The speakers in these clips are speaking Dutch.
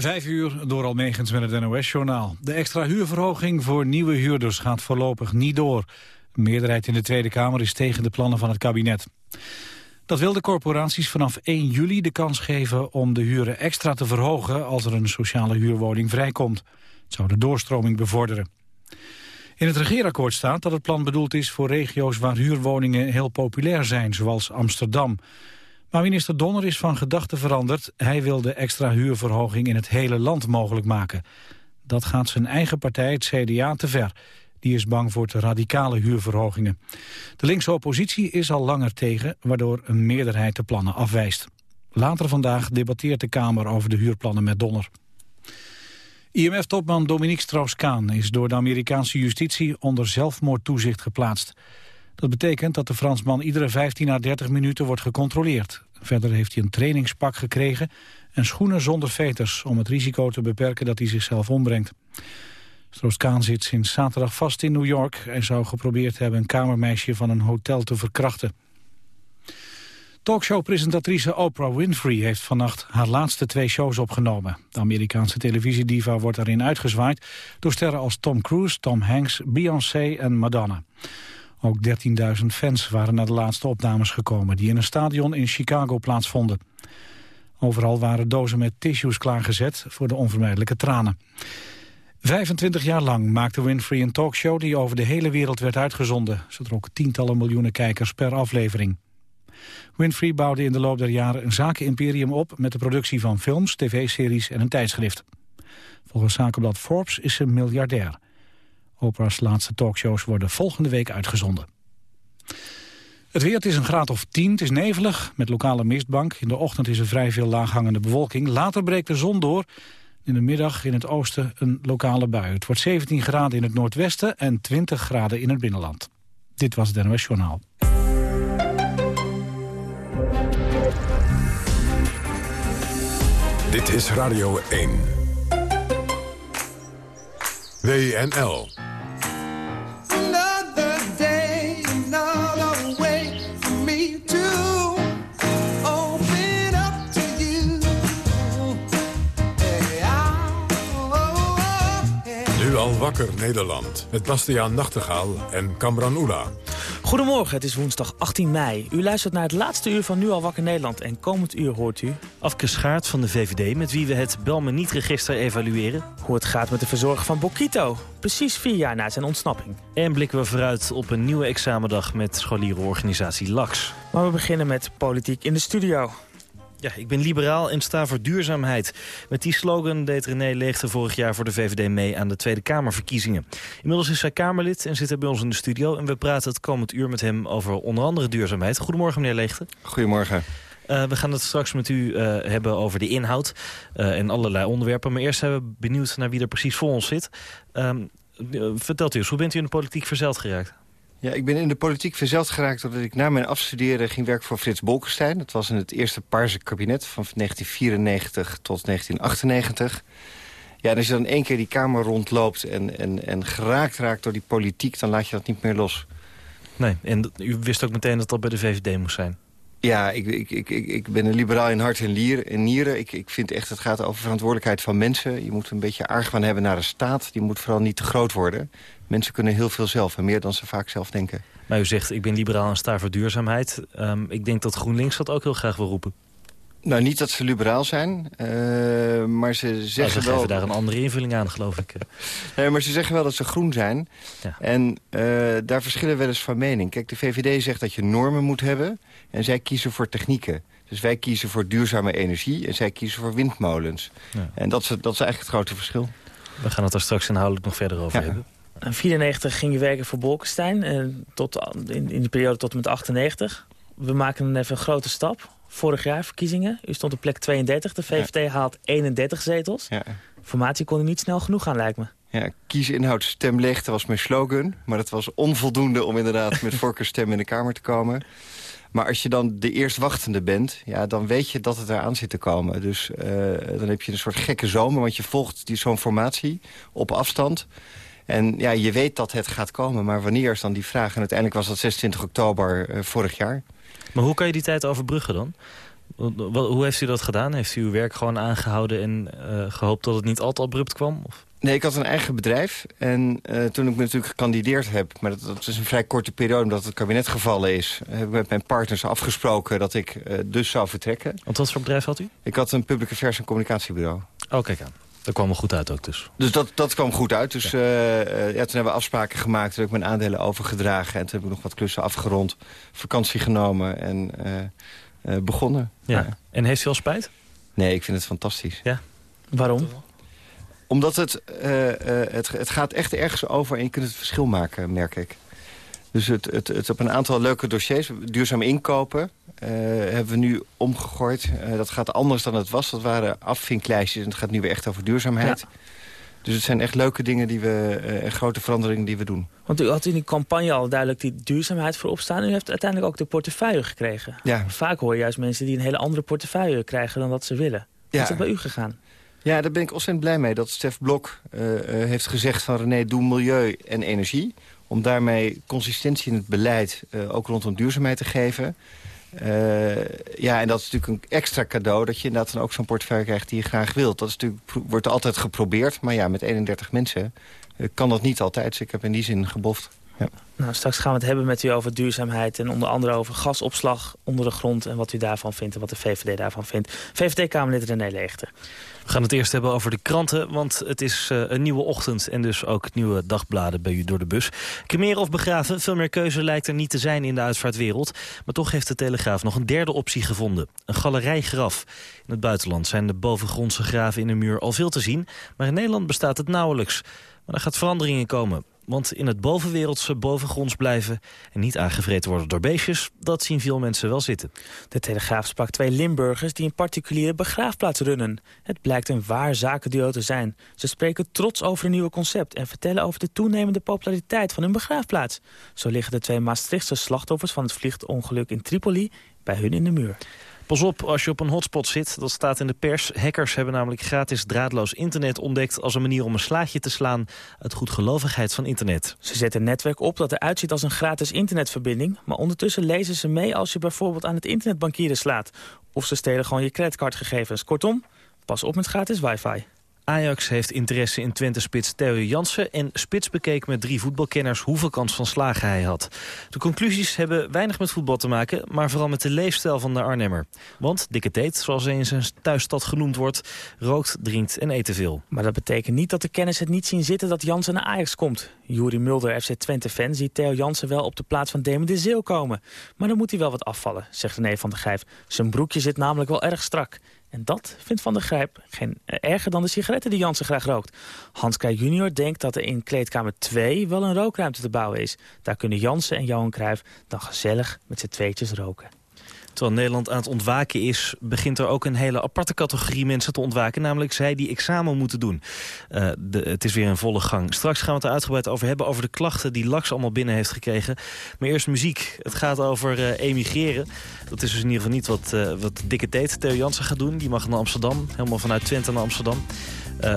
Vijf uur door Almegens met het NOS-journaal. De extra huurverhoging voor nieuwe huurders gaat voorlopig niet door. De meerderheid in de Tweede Kamer is tegen de plannen van het kabinet. Dat wil de corporaties vanaf 1 juli de kans geven om de huren extra te verhogen als er een sociale huurwoning vrijkomt. Het zou de doorstroming bevorderen. In het regeerakkoord staat dat het plan bedoeld is voor regio's waar huurwoningen heel populair zijn, zoals Amsterdam. Maar minister Donner is van gedachten veranderd. Hij wil de extra huurverhoging in het hele land mogelijk maken. Dat gaat zijn eigen partij, het CDA, te ver. Die is bang voor te radicale huurverhogingen. De linkse oppositie is al langer tegen, waardoor een meerderheid de plannen afwijst. Later vandaag debatteert de Kamer over de huurplannen met Donner. IMF-topman Dominique Strauss-Kaan is door de Amerikaanse justitie onder zelfmoordtoezicht geplaatst. Dat betekent dat de Fransman iedere 15 à 30 minuten wordt gecontroleerd. Verder heeft hij een trainingspak gekregen en schoenen zonder veters... om het risico te beperken dat hij zichzelf ombrengt. Strauss-Kaan zit sinds zaterdag vast in New York. Hij zou geprobeerd hebben een kamermeisje van een hotel te verkrachten. Talkshow-presentatrice Oprah Winfrey heeft vannacht haar laatste twee shows opgenomen. De Amerikaanse televisiediva wordt daarin uitgezwaaid door sterren als Tom Cruise, Tom Hanks, Beyoncé en Madonna. Ook 13.000 fans waren naar de laatste opnames gekomen... die in een stadion in Chicago plaatsvonden. Overal waren dozen met tissues klaargezet voor de onvermijdelijke tranen. 25 jaar lang maakte Winfrey een talkshow die over de hele wereld werd uitgezonden. Ze trok tientallen miljoenen kijkers per aflevering. Winfrey bouwde in de loop der jaren een zakenimperium op... met de productie van films, tv-series en een tijdschrift. Volgens zakenblad Forbes is ze miljardair. Oprah's laatste talkshows worden volgende week uitgezonden. Het weer, het is een graad of 10, het is nevelig, met lokale mistbank. In de ochtend is er vrij veel laaghangende bewolking. Later breekt de zon door. In de middag in het oosten een lokale bui. Het wordt 17 graden in het noordwesten en 20 graden in het binnenland. Dit was het NOS Journaal. Dit is Radio 1. WNL. Wakker Nederland. Met Bastiaan Nachtegaal en Kamran Oela. Goedemorgen, het is woensdag 18 mei. U luistert naar het laatste uur van Nu al wakker Nederland. En komend uur hoort u... Afke Schaart van de VVD, met wie we het Bel me niet-register evalueren. Hoe het gaat met de verzorger van Bokito. Precies vier jaar na zijn ontsnapping. En blikken we vooruit op een nieuwe examendag met scholierenorganisatie LAX. Maar we beginnen met politiek in de studio. Ja, ik ben liberaal en sta voor duurzaamheid. Met die slogan deed René Leegte vorig jaar voor de VVD mee aan de Tweede Kamerverkiezingen. Inmiddels is hij Kamerlid en zit hij bij ons in de studio. En we praten het komend uur met hem over onder andere duurzaamheid. Goedemorgen meneer Leegte. Goedemorgen. Uh, we gaan het straks met u uh, hebben over de inhoud uh, en allerlei onderwerpen. Maar eerst zijn we benieuwd naar wie er precies voor ons zit. Um, vertelt u eens, hoe bent u in de politiek verzeld geraakt? Ja, ik ben in de politiek verzeld geraakt doordat ik na mijn afstuderen ging werken voor Frits Bolkestein. Dat was in het eerste Paarse kabinet van 1994 tot 1998. Ja, en als je dan één keer die Kamer rondloopt en, en, en geraakt raakt door die politiek... dan laat je dat niet meer los. Nee, en u wist ook meteen dat dat bij de VVD moest zijn? Ja, ik, ik, ik, ik ben een liberaal in hart en, lier, en nieren. Ik, ik vind echt, het gaat over verantwoordelijkheid van mensen. Je moet een beetje argwaan hebben naar de staat. Die moet vooral niet te groot worden. Mensen kunnen heel veel zelf en meer dan ze vaak zelf denken. Maar u zegt, ik ben liberaal en sta voor duurzaamheid. Um, ik denk dat GroenLinks dat ook heel graag wil roepen. Nou, niet dat ze liberaal zijn, uh, maar ze zeggen nou, ze geven wel... daar een andere invulling aan, geloof ik. nee, maar ze zeggen wel dat ze groen zijn. Ja. En uh, daar verschillen wel eens van mening. Kijk, de VVD zegt dat je normen moet hebben... en zij kiezen voor technieken. Dus wij kiezen voor duurzame energie en zij kiezen voor windmolens. Ja. En dat is, dat is eigenlijk het grote verschil. We gaan het daar straks inhoudelijk nog verder over ja. hebben. In 94 ging je werken voor Bolkestein, eh, tot, in, in de periode tot en met 98. We maken even een grote stap. Vorig jaar verkiezingen. U stond op plek 32. De VVD ja. haalt 31 zetels. Ja. Formatie kon er niet snel genoeg gaan, lijkt me. Ja, kiesinhoud stemleegte was mijn slogan. Maar dat was onvoldoende om inderdaad met voorkeurstem in de Kamer te komen. Maar als je dan de eerstwachtende bent, ja, dan weet je dat het eraan zit te komen. Dus uh, dan heb je een soort gekke zomer, want je volgt zo'n formatie op afstand. En ja, je weet dat het gaat komen, maar wanneer is dan die vraag? En uiteindelijk was dat 26 oktober uh, vorig jaar. Maar hoe kan je die tijd overbruggen dan? Hoe heeft u dat gedaan? Heeft u uw werk gewoon aangehouden en gehoopt dat het niet al te abrupt kwam? Of? Nee, ik had een eigen bedrijf. En uh, toen ik me natuurlijk gekandideerd heb... maar dat, dat, is een vrij korte periode omdat het kabinet gevallen is... heb ik met mijn partners afgesproken dat ik uh, dus zou vertrekken. Want wat voor bedrijf had u? Ik had een public affairs en communicatiebureau. Oh, kijk aan. Dat kwam wel goed uit ook dus. Dus dat, dat kwam goed uit. Dus ja. Uh, ja, toen hebben we afspraken gemaakt. Toen heb ik mijn aandelen overgedragen. En toen heb ik nog wat klussen afgerond. Vakantie genomen en begonnen. Ja. En heeft u al spijt? Nee, ik vind het fantastisch. Ja. Waarom? Omdat het, uh, uh, het, het gaat echt ergens over en je kunt het verschil maken, merk ik. Dus het, het, het op een aantal leuke dossiers, duurzaam inkopen, uh, hebben we nu omgegooid. dat gaat anders dan het was. Dat waren afvinklijstjes en het gaat nu weer echt over duurzaamheid. Ja. Dus het zijn echt leuke dingen die we, en grote veranderingen die we doen. Want u had in die campagne al duidelijk die duurzaamheid voorop staan. U heeft uiteindelijk ook de portefeuille gekregen. Ja. Vaak hoor je juist mensen die een hele andere portefeuille krijgen dan wat ze willen. Hoe ja. is dat bij u gegaan? Ja, daar ben ik ontzettend blij mee. Dat Stef Blok uh, uh, heeft gezegd van René, doe milieu en energie. Om daarmee consistentie in het beleid uh, ook rondom duurzaamheid te geven. ja, en dat is natuurlijk een extra cadeau... dat je inderdaad dan ook zo'n portefeuille krijgt die je graag wilt. Dat is natuurlijk, wordt altijd geprobeerd, maar ja, met 31 mensen kan dat niet altijd. Dus ik heb in die zin geboft. Ja. Nou, straks gaan we het hebben met u over duurzaamheid... en onder andere over gasopslag onder de grond... en wat u daarvan vindt en wat de VVD daarvan vindt. VVD-Kamerlid René Leegte. We gaan het eerst hebben over de kranten, want het is uh, een nieuwe ochtend... en dus ook nieuwe dagbladen bij u door de bus. Cremeren of begraven, veel meer keuze lijkt er niet te zijn in de uitvaartwereld. Maar toch heeft de Telegraaf nog een derde optie gevonden. Een galerijgraf. In het buitenland zijn de bovengrondse graven in een muur al veel te zien... maar in Nederland bestaat het nauwelijks. Maar er gaat verandering in komen. Want in het bovenwereldse bovengronds blijven en niet aangevreten worden door beestjes, dat zien veel mensen wel zitten. De Telegraaf sprak twee Limburgers die een particuliere begraafplaats runnen. Het blijkt een waar zakenduo te zijn. Ze spreken trots over een nieuwe concept en vertellen over de toenemende populariteit van hun begraafplaats. Zo liggen de twee Maastrichtse slachtoffers van het vliegtuigongeluk in Tripoli bij hun in de muur. Pas op als je op een hotspot zit, dat staat in de pers. Hackers hebben namelijk gratis draadloos internet ontdekt... als een manier om een slaatje te slaan uit goedgelovigheid van internet. Ze zetten een netwerk op dat eruit ziet als een gratis internetverbinding... maar ondertussen lezen ze mee als je bijvoorbeeld aan het internetbankieren slaat. Of ze stelen gewoon je creditcardgegevens. Kortom, pas op met gratis wifi. Ajax heeft interesse in Twente-spits Theo Jansen... en Spits bekeek met drie voetbalkenners hoeveel kans van slagen hij had. De conclusies hebben weinig met voetbal te maken... maar vooral met de leefstijl van de Arnhemmer. Want dikke teet, zoals hij in zijn thuisstad genoemd wordt... rookt, drinkt en eet te veel. Maar dat betekent niet dat de kennis het niet zien zitten dat Jansen naar Ajax komt. Juri Mulder, FC Twente-fan, ziet Theo Jansen wel op de plaats van Damon de Zeeuw komen. Maar dan moet hij wel wat afvallen, zegt René van der Gijp. Zijn broekje zit namelijk wel erg strak. En dat vindt Van der Grijp geen, eh, erger dan de sigaretten die Jansen graag rookt. Hans Krij junior denkt dat er in kleedkamer 2 wel een rookruimte te bouwen is. Daar kunnen Jansen en Johan Cruijff dan gezellig met z'n tweetjes roken. Terwijl Nederland aan het ontwaken is... begint er ook een hele aparte categorie mensen te ontwaken. Namelijk zij die examen moeten doen. De, het is weer een volle gang. Straks gaan we het er uitgebreid over hebben. Over de klachten die Lax allemaal binnen heeft gekregen. Maar eerst muziek. Het gaat over uh, emigreren. Dat is dus in ieder geval niet wat, uh, wat Dikke Teet Theo Jansen gaat doen. Die mag naar Amsterdam. Helemaal vanuit Twente naar Amsterdam.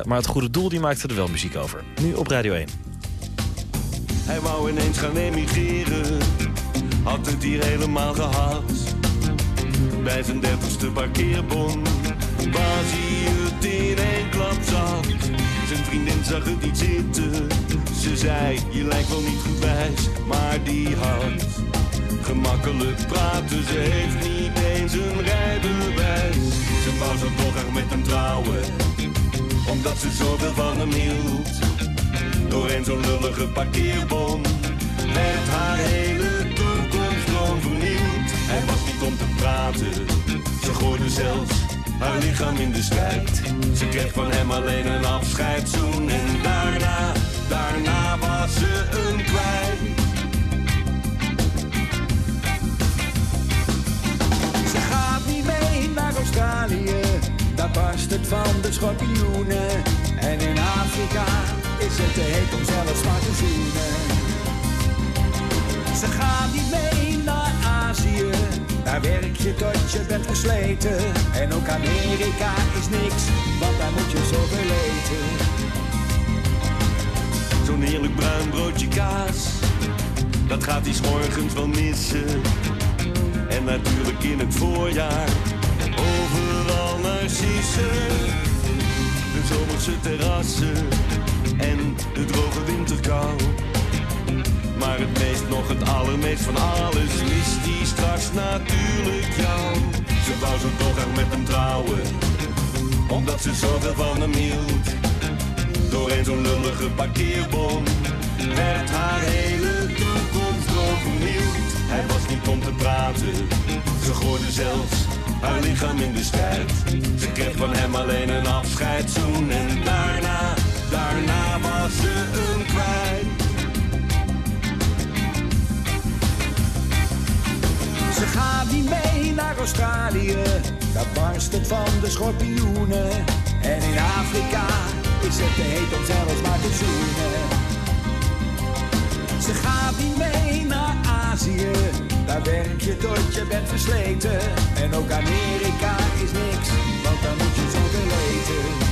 maar het goede doel die maakte er wel muziek over. Nu op Radio 1. Hij wou ineens gaan emigreren. Had het hier helemaal gehad bij zijn dertigste parkeerbon. Waar zie het in één klap zat. Zijn vriendin zag het niet zitten. Ze zei, je lijkt wel niet goed wijs, maar die had gemakkelijk praten. Ze heeft niet eens een rijbewijs. Ze wou zo toch echt met hem trouwen, omdat ze zoveel van hem hield. Door een zo'n lullige parkeerbon werd haar hele toekomst gewoon praten, ze gooide zelfs haar lichaam in de strijd. Ze kreeg van hem alleen een afscheidszoen en daarna, daarna was ze een kwijt. Ze gaat niet mee naar Australië, daar barst het van de schorpioenen. En in Afrika is het te heet om zelfs maar te zoenen. Ze gaat niet mee naar Azië, daar werk je tot je bent versleten. En ook Amerika is niks, want daar moet je zoveel eten. Zo'n heerlijk bruin broodje kaas, dat gaat hij 's morgens wel missen. En natuurlijk in het voorjaar van narcissen. De zomerse terrassen en de droge winterkou. Maar het meest, nog het allermeest van alles, mist die straks natuurlijk jou. Ze wou zo echt met hem trouwen, omdat ze zoveel van hem hield. Doorheen zo'n lullige parkeerbom werd haar hele toekomst vernield. Hij was niet om te praten, ze gooide zelfs haar lichaam in de strijd. Ze kreeg van hem alleen een afscheidszoen en daarna, daarna was ze een kwijt. Ze gaat niet mee naar Australië, daar barst het van de schorpioenen. En in Afrika is het te heet om zelfs maar te zoenen. Ze gaat niet mee naar Azië, daar werk je tot je bent versleten. En ook Amerika is niks, want daar moet je zoveel weten.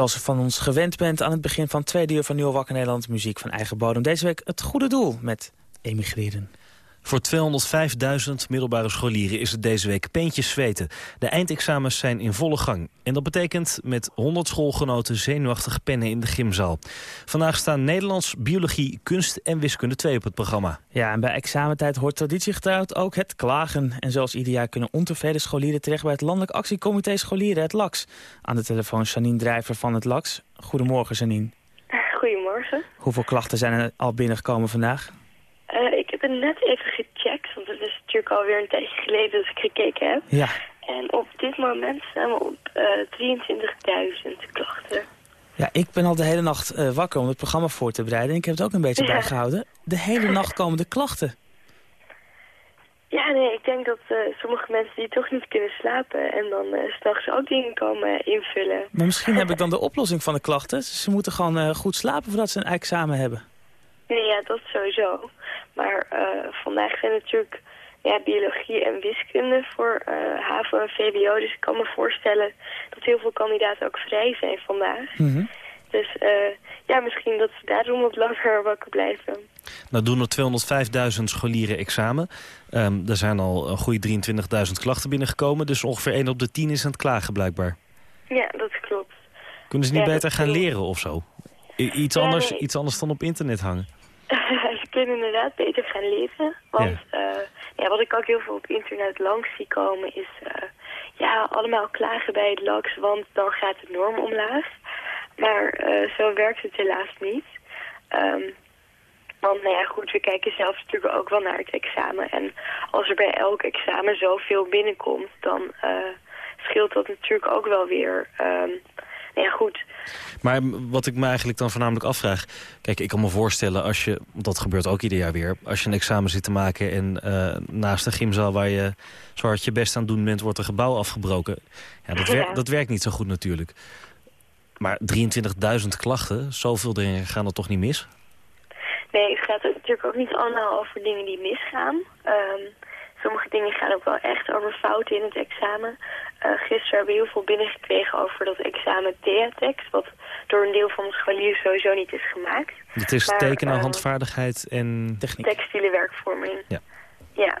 Zoals u van ons gewend bent aan het begin van tweede uur van Nieuwe Wakker Nederland... muziek van eigen bodem. Deze week het goede doel met emigreren. Voor 205.000 middelbare scholieren is het deze week peentjes zweten. De eindexamens zijn in volle gang. En dat betekent met 100 schoolgenoten zenuwachtig pennen in de gymzaal. Vandaag staan Nederlands, biologie, kunst en wiskunde 2 op het programma. Ja, en bij examentijd hoort traditiegetrouwd ook het klagen. En zoals ieder jaar kunnen ontevreden scholieren terecht... bij het Landelijk Actiecomité Scholieren, het LAX. Aan de telefoon Janine Drijver van het LAX. Goedemorgen, Janine. Goedemorgen. Hoeveel klachten zijn er al binnengekomen vandaag? Ik heb het net even gecheckt, want het is natuurlijk alweer een tijdje geleden dat ik gekeken heb. Ja. En op dit moment staan we op uh, 23.000 klachten. Ja, ik ben al de hele nacht uh, wakker om het programma voor te bereiden. En ik heb het ook een beetje ja. bijgehouden. De hele nacht komen de klachten. Ja, nee, ik denk dat uh, sommige mensen die toch niet kunnen slapen... en dan uh, s'nachts ook dingen komen invullen. Maar misschien heb ik dan de oplossing van de klachten. Ze moeten gewoon goed slapen voordat ze een examen hebben. Nee, ja, dat sowieso. Maar vandaag zijn natuurlijk ja, biologie en wiskunde voor HAVO en VWO. Dus ik kan me voorstellen dat heel veel kandidaten ook vrij zijn vandaag. Mm -hmm. Dus ja, misschien dat ze daarom wat langer wakker blijven. Nou doen er 205.000 scholieren examen. Um, er zijn al een goede 23.000 klachten binnengekomen. Dus ongeveer 1 op de 10 is aan het klagen blijkbaar. Ja, dat klopt. Kunnen ze niet ja, beter gaan klopt. leren of zo? I iets, ja, anders, nee. iets anders dan op internet hangen? kunnen inderdaad beter gaan leren. Want ja. Uh, ja, wat ik ook heel veel op internet langs zie komen is... Uh, ja, allemaal klagen bij het LAX, want dan gaat de norm omlaag. Maar uh, zo werkt het helaas niet. Um, want nou ja, goed, we kijken zelf natuurlijk ook wel naar het examen. En als er bij elk examen zoveel binnenkomt, dan uh, scheelt dat natuurlijk ook wel weer. Um, nou ja, goed. Maar wat ik me eigenlijk dan voornamelijk afvraag... Kijk, ik kan me voorstellen als je, dat gebeurt ook ieder jaar weer... als je een examen zit te maken en uh, naast de gymzaal... waar je zo hard je best aan doen bent, wordt een gebouw afgebroken. Ja, dat, wer Ja. dat werkt niet zo goed natuurlijk. Maar 23.000 klachten, zoveel dingen gaan er toch niet mis? Nee, het gaat natuurlijk ook niet allemaal over dingen die misgaan. Um, sommige dingen gaan ook wel echt over fouten in het examen. Uh, gisteren hebben we heel veel binnengekregen over dat examen Theatex... wat door een deel van de scholieren sowieso niet is gemaakt. Het is Maar, tekenen, eh, handvaardigheid en... Techniek. Textiele werkvorming. Ja. Ja.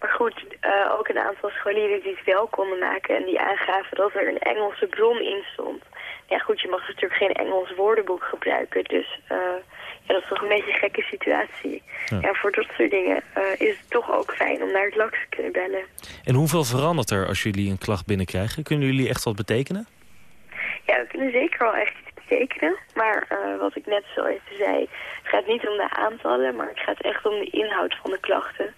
Maar goed, uh, ook een aantal scholieren die het wel konden maken... en die aangaven dat er een Engelse bron in stond. Ja goed, je mag natuurlijk geen Engels woordenboek gebruiken. Dus uh, dat is toch een beetje een gekke situatie. Ja. Ja, voor dat soort dingen uh, is het toch ook fijn om naar het LAX te kunnen bellen. En hoeveel verandert er als jullie een klacht binnenkrijgen? Kunnen jullie echt wat betekenen? Ja, we kunnen zeker wel echt iets tekenen. Maar uh, wat ik net zo even zei, het gaat niet om de aantallen, maar het gaat echt om de inhoud van de klachten.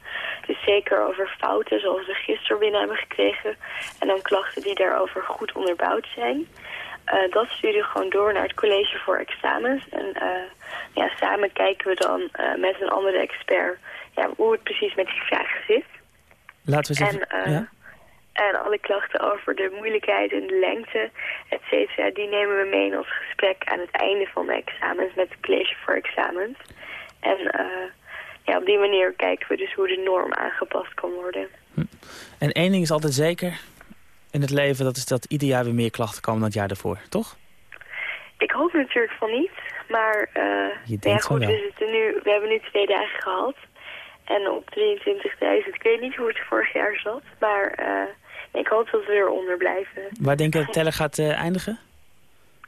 Dus zeker over fouten zoals we gisteren binnen hebben gekregen. En dan klachten die daarover goed onderbouwd zijn. Uh, dat sturen we gewoon door naar het college voor examens. En uh, ja, samen kijken we dan uh, met een andere expert ja, hoe het precies met die vragen zit. Laten we zeggen, en, ja? en alle klachten over de moeilijkheid en de lengte, et cetera, die nemen we mee in ons gesprek aan het einde van de examens met het college voor examens. En ja, op die manier kijken we dus hoe de norm aangepast kan worden. Hm. En één ding is altijd zeker in het leven, dat is dat ieder jaar weer meer klachten komen dan het jaar daarvoor, toch? Ik hoop natuurlijk van niet, maar uh, Je denkt ja, goed, wel. we, zitten nu, we hebben nu twee dagen gehad. En op 23.000, ik weet niet hoe het vorig jaar zat, maar uh, ik hoop dat we eronder blijven. Waar denk je dat de teller gaat uh, eindigen?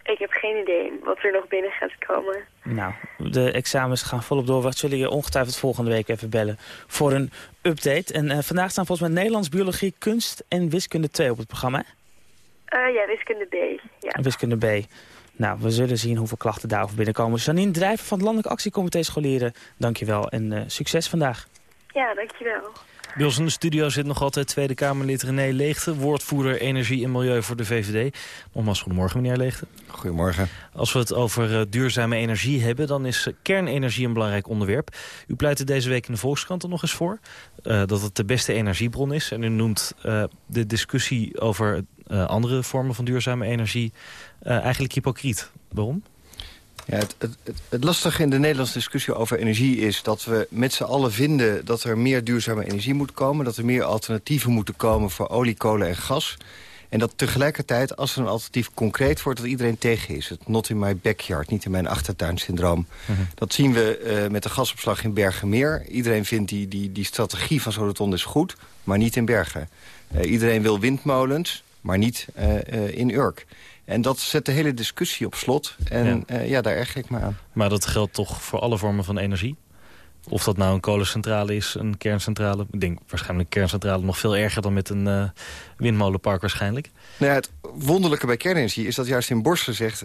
Ik heb geen idee wat er nog binnen gaat komen. Nou, de examens gaan volop door. We zullen je ongetwijfeld volgende week even bellen voor een update. En uh, vandaag staan volgens mij Nederlands, Biologie, Kunst en Wiskunde 2 op het programma. Uh, ja, Wiskunde B. Ja. Wiskunde B. Nou, we zullen zien hoeveel klachten daarover binnenkomen. Janine Drijver van het Landelijk Actiecomité Scholieren, dankjewel en uh, succes vandaag. Ja, dankjewel. Bij ons in de studio zit nog altijd Tweede Kamerlid René Leegte... woordvoerder Energie en Milieu voor de VVD. Nogmaals, goedemorgen meneer Leegte. Goedemorgen. Als we het over uh, duurzame energie hebben... dan is uh, kernenergie een belangrijk onderwerp. U pleit er deze week in de Volkskrant er nog eens voor... Uh, dat het de beste energiebron is. En u noemt de discussie over andere vormen van duurzame energie... eigenlijk hypocriet. Waarom? Ja, het, het, het, lastige in de Nederlandse discussie over energie is... dat we met z'n allen vinden dat er meer duurzame energie moet komen... dat er meer alternatieven moeten komen voor olie, kolen en gas... En dat tegelijkertijd, als er een alternatief concreet wordt... dat iedereen tegen is. Het not in my backyard, niet in mijn achtertuin syndroom. -hmm. Dat zien we uh, met de gasopslag in Bergenmeer. Iedereen vindt die, die, die strategie van zo'n rotonde is goed, maar niet in Bergen. Uh, iedereen wil windmolens, maar niet uh, in Urk. En dat zet de hele discussie op slot. En ja, uh, ja daar erg ik me aan. Maar dat geldt toch voor alle vormen van energie? Of dat nou een kolencentrale is, een kerncentrale. Ik denk waarschijnlijk een kerncentrale nog veel erger dan met een uh, windmolenpark waarschijnlijk. Nou ja, het wonderlijke bij kernenergie is dat juist in Borselen zegt...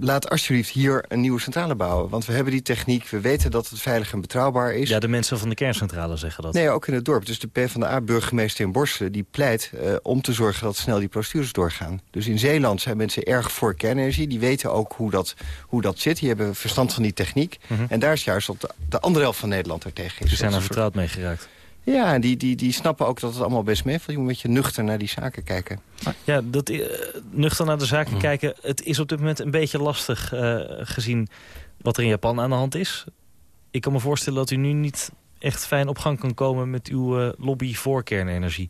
laat alsjeblieft hier een nieuwe centrale bouwen. Want we hebben die techniek, we weten dat het veilig en betrouwbaar is. Ja, de mensen van de kerncentrale zeggen dat. Nee, ook in het dorp. Dus de PvdA-burgemeester in Borselen die pleit uh, om te zorgen dat snel die procedures doorgaan. Dus in Zeeland zijn mensen erg voor kernenergie. Die weten ook hoe dat, hoe dat zit. Die hebben verstand van die techniek. Mhm. Mm -hmm. En daar is juist op de, de andere helft van Nederland er tegen is. Ze zijn er vertrouwd mee geraakt. Ja, die, die, die snappen ook dat het allemaal best meevalt. Je moet een beetje nuchter naar die zaken kijken. Ja, dat, uh, nuchter naar de zaken mm. kijken. Het is op dit moment een beetje lastig uh, gezien wat er in Japan aan de hand is. Ik kan me voorstellen dat u nu niet echt fijn op gang kan komen... met uw uh, lobby voor kernenergie.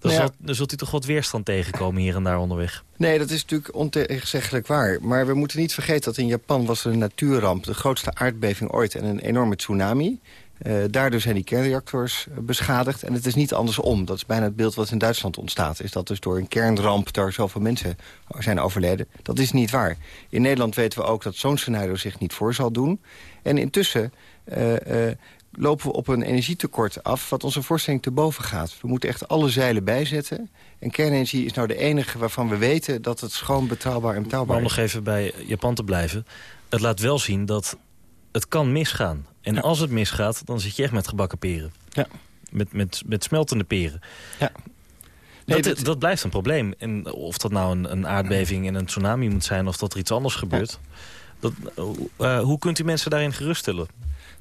Dan, Nou ja. zult, dan zult u toch wat weerstand tegenkomen hier en daar onderweg. Nee, dat is natuurlijk ontegenzeggelijk waar. Maar we moeten niet vergeten dat in Japan was er een natuurramp... de grootste aardbeving ooit en een enorme tsunami. Uh, daardoor zijn die kernreactors uh, beschadigd. En het is niet andersom. Dat is bijna het beeld wat in Duitsland ontstaat. Is dat dus door een kernramp daar zoveel mensen zijn overleden. Dat is niet waar. In Nederland weten we ook dat zo'n scenario zich niet voor zal doen. En intussen uh, lopen we op een energietekort af... wat onze voorstelling te boven gaat. We moeten echt alle zeilen bijzetten. En kernenergie is nou de enige waarvan we weten... dat het schoon, betrouwbaar en betaalbaar Maar om is. nog even bij Japan te blijven. Het laat wel zien dat het kan misgaan. En Ja. als het misgaat, dan zit je echt met gebakken peren. Ja. Met, met, met smeltende peren. Ja. Nee, dat, dat- dat blijft een probleem. En of dat nou een, een aardbeving en een tsunami moet zijn... of dat er iets anders gebeurt. Dat, eh, hoe kunt u mensen daarin geruststellen?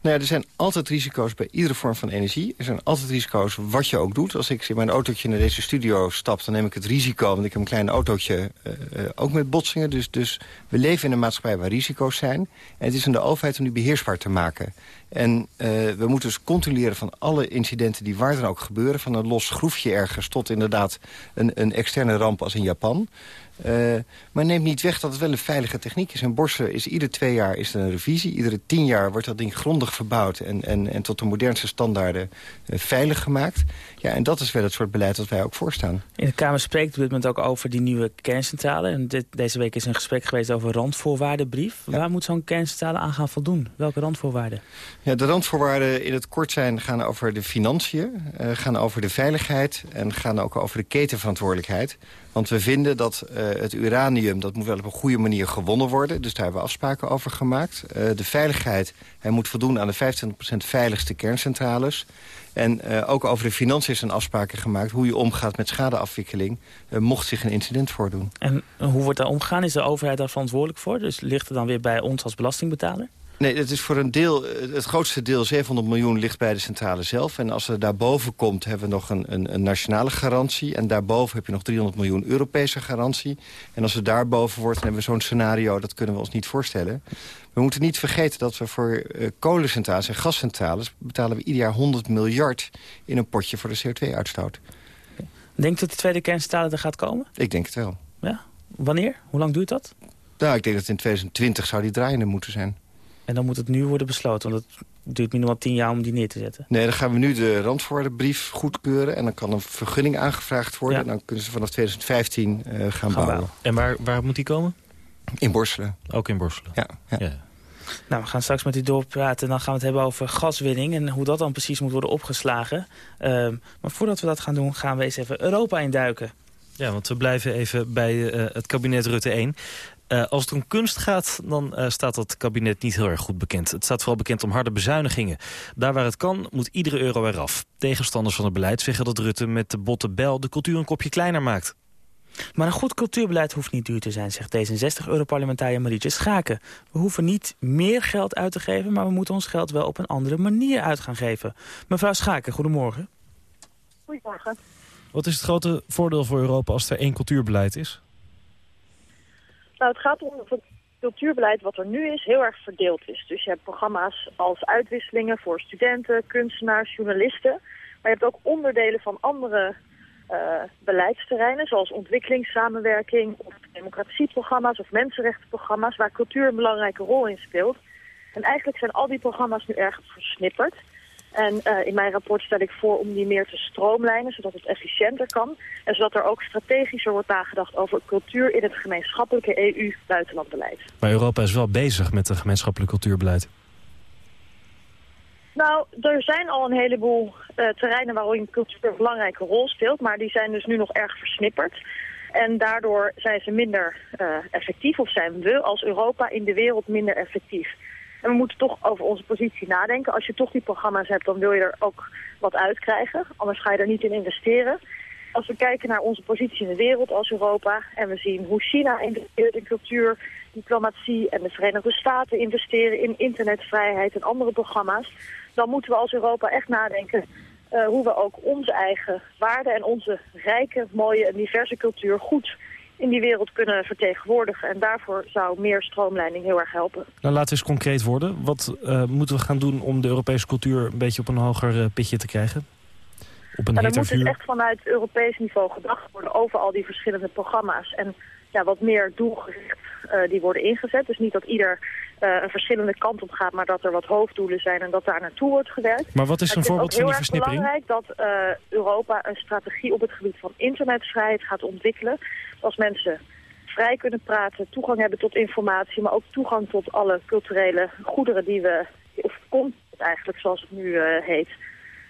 Nou ja, er zijn altijd risico's bij iedere vorm van energie. Er zijn altijd risico's wat je ook doet. Als ik in mijn autootje naar deze studio stap, dan neem ik het risico... want ik heb een klein autootje, eh, eh, ook met botsingen. Dus, dus we leven in een maatschappij waar risico's zijn. En het is aan de overheid om die beheersbaar te maken. En eh, we moeten dus controleren van alle incidenten die waar dan ook gebeuren. Van een los schroefje ergens tot inderdaad een, een externe ramp als in Japan. Eh, maar neemt niet weg dat het wel een veilige techniek is. In Borsen is ieder twee jaar is er een revisie. Iedere tien jaar wordt dat ding grondig verbouwd... en, en, en tot de modernste standaarden eh, veilig gemaakt. Ja, en dat is wel het soort beleid dat wij ook voorstaan. In de Kamer spreekt op dit moment ook over die nieuwe kerncentrale. En dit, deze week is een gesprek geweest over randvoorwaardenbrief. Ja. Waar moet zo'n kerncentrale aan gaan voldoen? Welke randvoorwaarden? Ja, de randvoorwaarden in het kort zijn gaan over de financiën... eh, gaan over de veiligheid en gaan ook over de ketenverantwoordelijkheid. Want we vinden dat eh, het uranium, dat moet wel op een goede manier gewonnen worden. Dus daar hebben we afspraken over gemaakt. Uh, de veiligheid, hij moet voldoen aan de 25% veiligste kerncentrales. En uh, ook over de financiën zijn afspraken gemaakt... hoe je omgaat met schadeafwikkeling, mocht zich een incident voordoen. En hoe wordt daar omgegaan? Is de overheid daar verantwoordelijk voor? Dus ligt het dan weer bij ons als belastingbetaler? Nee, het is voor een deel, het grootste deel, 700 miljoen, ligt bij de centrale zelf. En als er daarboven komt, hebben we nog een, een, een, nationale garantie. En daarboven heb je nog 300 miljoen Europese garantie. En als het daarboven wordt, dan hebben we zo'n scenario, dat kunnen we ons niet voorstellen. We moeten niet vergeten dat we voor uh, kolencentrales en gascentrales... betalen we ieder jaar 100 miljard in een potje voor de CO2-uitstoot. Denkt dat de tweede kerncentrale er gaat komen? Ik denk het wel. Ja? Wanneer? Hoe lang duurt dat? Nou, ik denk dat in 2020 zou die draaiende moeten zijn. En dan moet het nu worden besloten, want het duurt minimaal tien jaar om die neer te zetten. Nee, dan gaan we nu de randvoorwaardenbrief goedkeuren... en dan kan een vergunning aangevraagd worden... Ja. en dan kunnen ze vanaf 2015 uh, gaan, gaan, bouwen. En waar, waar moet die komen? In Borselen. Ook in Borselen? Ja. ja. ja. Nou, we gaan straks met u doorpraten. Dan gaan we het hebben over gaswinning en hoe dat dan precies moet worden opgeslagen. Uh, maar voordat we dat gaan doen, gaan we eens even Europa induiken. Ja, want we blijven even bij uh, het kabinet Rutte 1. Uh, als het om kunst gaat, dan uh, staat dat kabinet niet heel erg goed bekend. Het staat vooral bekend om harde bezuinigingen. Daar waar het kan, moet iedere euro eraf. Tegenstanders van het beleid zeggen dat Rutte met de botte bel de cultuur een kopje kleiner maakt. Maar een goed cultuurbeleid hoeft niet duur te zijn, zegt D66-europarlementariër Marietje Schaken. We hoeven niet meer geld uit te geven, maar we moeten ons geld wel op een andere manier uit gaan geven. Mevrouw Schaken, goedemorgen. Goedemorgen. Wat is het grote voordeel voor Europa als er één cultuurbeleid is? Nou, het gaat om het cultuurbeleid wat er nu is heel erg verdeeld is. Dus je hebt programma's als uitwisselingen voor studenten, kunstenaars, journalisten. Maar je hebt ook onderdelen van andere uh, beleidsterreinen, zoals ontwikkelingssamenwerking of democratieprogramma's of mensenrechtenprogramma's, waar cultuur een belangrijke rol in speelt. En eigenlijk zijn al die programma's nu erg versnipperd. En uh, in mijn rapport stel ik voor om die meer te stroomlijnen, zodat het efficiënter kan. En zodat er ook strategischer wordt nagedacht over cultuur in het gemeenschappelijke EU-buitenlandbeleid. Maar Europa is wel bezig met een gemeenschappelijk cultuurbeleid. Nou, er zijn al een heleboel uh, terreinen waarin cultuur een belangrijke rol speelt, maar die zijn dus nu nog erg versnipperd. En daardoor zijn ze minder uh, effectief, of zijn we als Europa in de wereld minder effectief. En we moeten toch over onze positie nadenken. Als je toch die programma's hebt, dan wil je er ook wat uitkrijgen. Anders ga je er niet in investeren. Als we kijken naar onze positie in de wereld als Europa... en we zien hoe China investeert in cultuur, diplomatie... en de Verenigde Staten investeren in internetvrijheid en andere programma's... dan moeten we als Europa echt nadenken... Uh, hoe we ook onze eigen waarden en onze rijke, mooie en diverse cultuur goed in die wereld kunnen vertegenwoordigen. En daarvoor zou meer stroomleiding heel erg helpen. Nou, laten we eens concreet worden. Wat uh, moeten we gaan doen om de Europese cultuur een beetje op een hoger uh, pitje te krijgen? Op een nou, er moet vuur? dus echt vanuit Europees niveau gedacht worden over al die verschillende programma's. En ja, wat meer doelgericht uh, die worden ingezet. Dus niet dat ieder een verschillende kant op gaat, maar dat er wat hoofddoelen zijn en dat daar naartoe wordt gewerkt. Maar wat is een voorbeeld van die versnippering? Het is heel erg belangrijk dat Europa een strategie op het gebied van internetvrijheid gaat ontwikkelen als mensen vrij kunnen praten, toegang hebben tot informatie, maar ook toegang tot alle culturele goederen die we, of content eigenlijk zoals het nu uh, heet,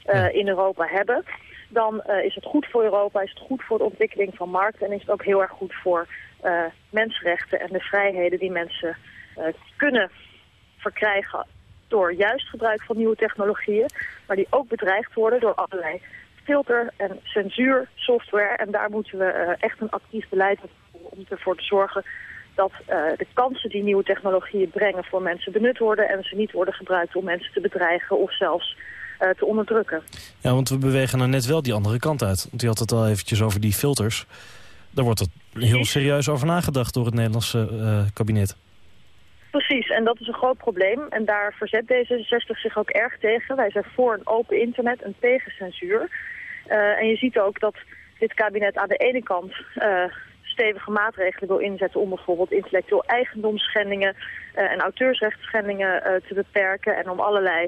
uh, ja. in Europa hebben, dan uh, is het goed voor Europa, is het goed voor de ontwikkeling van markten en is het ook heel erg goed voor mensenrechten en de vrijheden die mensen kunnen verkrijgen door juist gebruik van nieuwe technologieën, maar die ook bedreigd worden door allerlei filter- en censuursoftware. En daar moeten we uh, echt een actief beleid op om ervoor te zorgen dat uh, de kansen die nieuwe technologieën brengen voor mensen benut worden... en ze niet worden gebruikt om mensen te bedreigen of zelfs uh, te onderdrukken. Ja, want we bewegen er net wel die andere kant uit. Want u had het al eventjes over die filters. Daar wordt er heel serieus over nagedacht door het Nederlandse kabinet. Precies, en dat is een groot probleem. En daar verzet D66 zich ook erg tegen. Wij zijn voor een open internet en tegen censuur. Uh, en je ziet ook dat dit kabinet aan de ene kant uh, stevige maatregelen wil inzetten... om bijvoorbeeld intellectueel eigendomsschendingen uh, en auteursrechtsschendingen te beperken... en om allerlei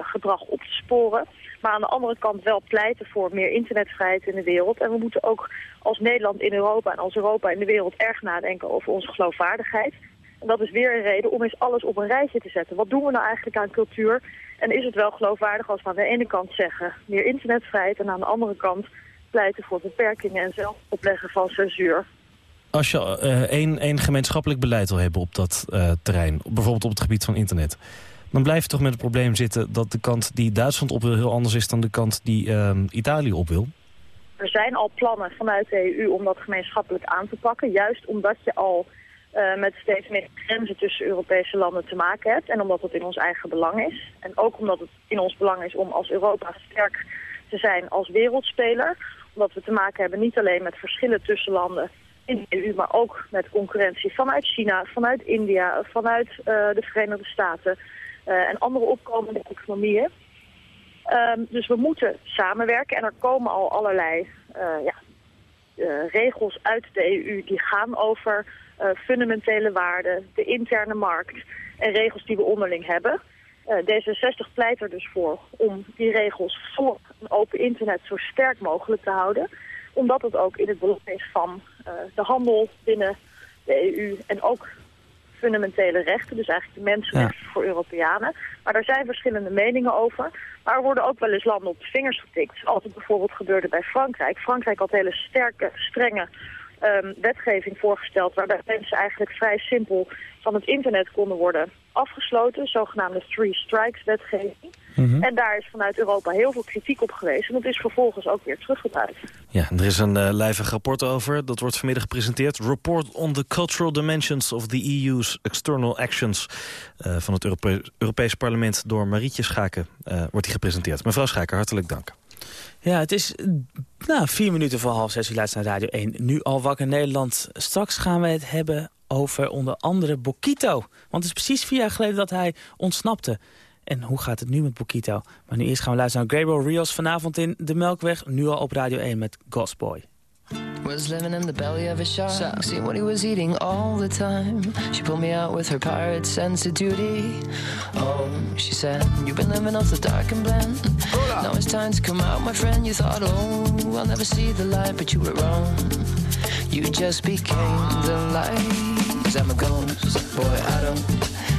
gedrag op te sporen. Maar aan de andere kant wel pleiten voor meer internetvrijheid in de wereld. En we moeten ook als Nederland in Europa en als Europa in de wereld erg nadenken over onze geloofwaardigheid... En dat is weer een reden om eens alles op een rijtje te zetten. Wat doen we nou eigenlijk aan cultuur? En is het wel geloofwaardig als we aan de ene kant zeggen... meer internetvrijheid en aan de andere kant pleiten voor beperkingen... en zelf opleggen van censuur? Als je eh, één, één gemeenschappelijk beleid wil hebben op dat eh, terrein... bijvoorbeeld op het gebied van internet... dan blijf je toch met het probleem zitten dat de kant die Duitsland op wil... heel anders is dan de kant die ehm, Italië op wil. Er zijn al plannen vanuit de EU om dat gemeenschappelijk aan te pakken. Juist omdat je al uh, met steeds meer grenzen tussen Europese landen te maken hebt. En omdat het in ons eigen belang is. En ook omdat het in ons belang is om als Europa sterk te zijn als wereldspeler. Omdat we te maken hebben niet alleen met verschillen tussen landen in de EU, maar ook met concurrentie vanuit China, vanuit India, vanuit uh, de Verenigde Staten uh, en andere opkomende economieën. Um, dus we moeten samenwerken en er komen al allerlei ja, regels uit de EU die gaan over fundamentele waarden, de interne markt en regels die we onderling hebben. D66 pleit er dus voor om die regels voor een open internet zo sterk mogelijk te houden omdat het ook in het belang is van uh, de handel binnen de EU en ook fundamentele rechten, dus eigenlijk de mensenrechten ja. voor Europeanen. Maar daar zijn verschillende meningen over. Maar er worden ook wel eens landen op de vingers getikt. Zoals het bijvoorbeeld gebeurde bij Frankrijk. Frankrijk had hele sterke, strenge um, wetgeving voorgesteld... waarbij mensen eigenlijk vrij simpel van het internet konden worden afgesloten. Zogenaamde three strikes wetgeving. Mm -hmm. En daar is vanuit Europa heel veel kritiek op geweest. En dat is vervolgens ook weer teruggedraaid. Ja, er is een uh, lijvig rapport over. Dat wordt vanmiddag gepresenteerd. Report on the Cultural Dimensions of the EU's External Actions. Uh, van het Europe Europees Parlement door Marietje Schaken uh, wordt die gepresenteerd. Mevrouw Schaken, hartelijk dank. Ja, het is nou, vier minuten voor half zes. U luistert naar Radio 1. Nu al wakker Nederland. Straks gaan we het hebben over onder andere Bokito. Want het is precies vier jaar geleden dat hij ontsnapte. En hoe gaat het nu met Bokito? Maar nu eerst gaan we luisteren naar Gabriel Rios vanavond in De Melkweg. Nu al op Radio 1 met Ghost Boy. Was living in the belly of a shark, shark. Seeing what he was eating all the time. She pulled me out with her pirate sense of duty. Oh, she said, You've been living off the dark and bland. Hola. Now it's time to come out, my friend. You thought, Oh, I'll never see the light, but you were wrong. You just became the light. Cause I'm a ghost, boy, I don't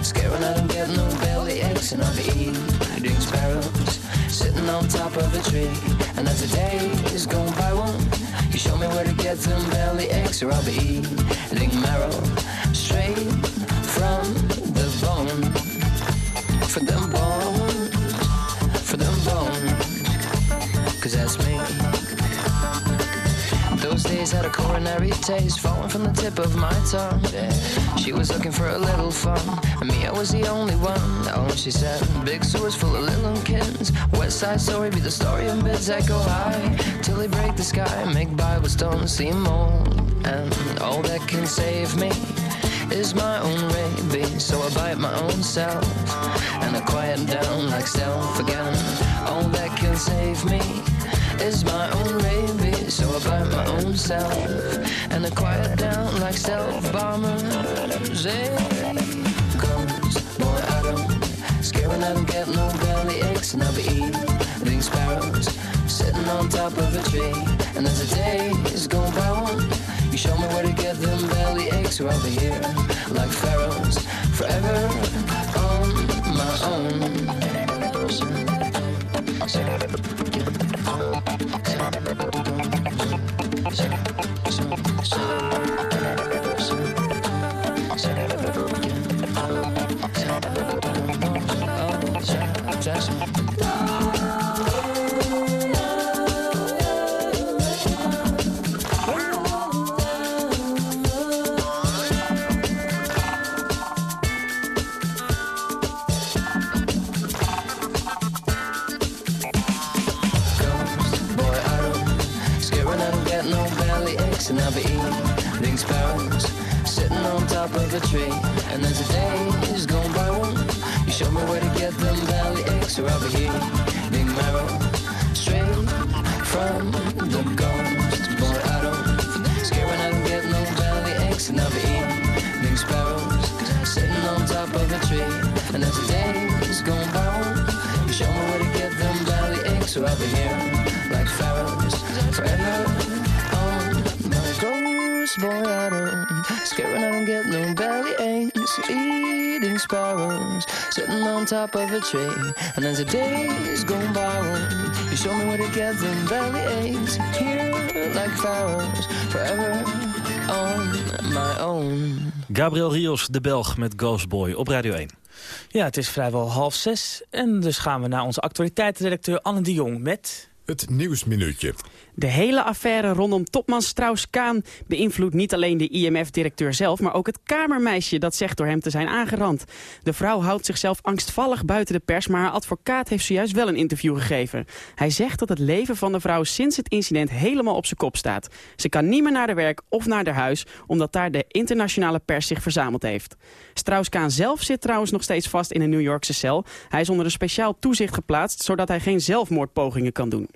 scare when I don't get no belly aches and I'll be eating sparrows sitting on top of a tree. And as the days go by one, you show me where to get them belly aches or I'll be eating marrow straight from the bone. For them bones, for them bones, cause that's me. Those days had a coronary taste falling from the tip of my tongue. Yeah. She was looking for a little fun, and me, I was the only one. Oh, she said, Big sewers full of little kids. West side story be the story of bids that go high till they break the sky, make Bible stones seem old. And all that can save me is my own rabies. So I bite my own self and I quiet down like self again. All that can save me is my own rabies. So I bite my own self and I quiet down like self bombers. Hey, ghost, boy, I don't scare when I don't get no belly aches and I'll be eating sparrows sitting on top of a tree. And as the days go by you show me where to get them belly aches, or I'll here like pharaohs forever top of a tree. And as the days go by, you show me where to get them belly aches. Here, like pharaohs, forever on own. Gabriel Rios, de Belg met Ghost Boy op Radio 1. Ja, het is vrijwel half zes. En dus gaan we naar onze actualiteitsredacteur Anne de Jong met... Het Nieuwsminuutje. De hele affaire rondom topman Strauss-Kaan beïnvloedt niet alleen de IMF-directeur zelf... maar ook het kamermeisje dat zegt door hem te zijn aangerand. De vrouw houdt zichzelf angstvallig buiten de pers... maar haar advocaat heeft zojuist wel een interview gegeven. Hij zegt dat het leven van de vrouw sinds het incident helemaal op zijn kop staat. Ze kan niet meer naar de werk of naar haar huis... omdat daar de internationale pers zich verzameld heeft. Strauss-Kaan zelf zit trouwens nog steeds vast in een New Yorkse cel. Hij is onder een speciaal toezicht geplaatst... zodat hij geen zelfmoordpogingen kan doen.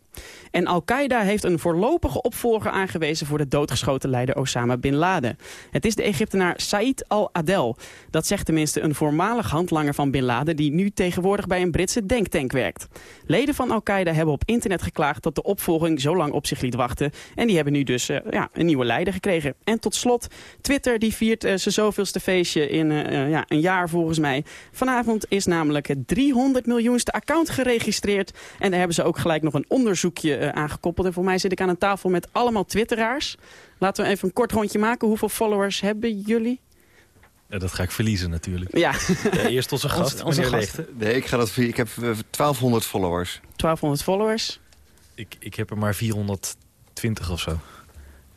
En Al-Qaeda heeft een voorlopige opvolger aangewezen voor de doodgeschoten leider Osama Bin Laden. Het is de Egyptenaar Said al-Adel. Dat zegt tenminste een voormalig handlanger van Bin Laden die nu tegenwoordig bij een Britse denktank werkt. Leden van Al-Qaeda hebben op internet geklaagd dat de opvolging zo lang op zich liet wachten. En die hebben nu dus uh, ja, een nieuwe leider gekregen. En tot slot, Twitter die viert uh, zijn zoveelste feestje in uh, ja, een jaar volgens mij. Vanavond is namelijk het 300 miljoenste account geregistreerd. En daar hebben ze ook gelijk nog een onderzoekje aangekoppeld. En voor mij zit ik aan een tafel met allemaal twitteraars. Laten we even een kort rondje maken. Hoeveel followers hebben jullie? Ja, dat ga ik verliezen natuurlijk. Ja. ja eerst onze gast, onze, onze gast. Nee, ik, ga dat, ik heb 1200 followers. 1200 followers? Ik, ik heb er maar 420 of zo.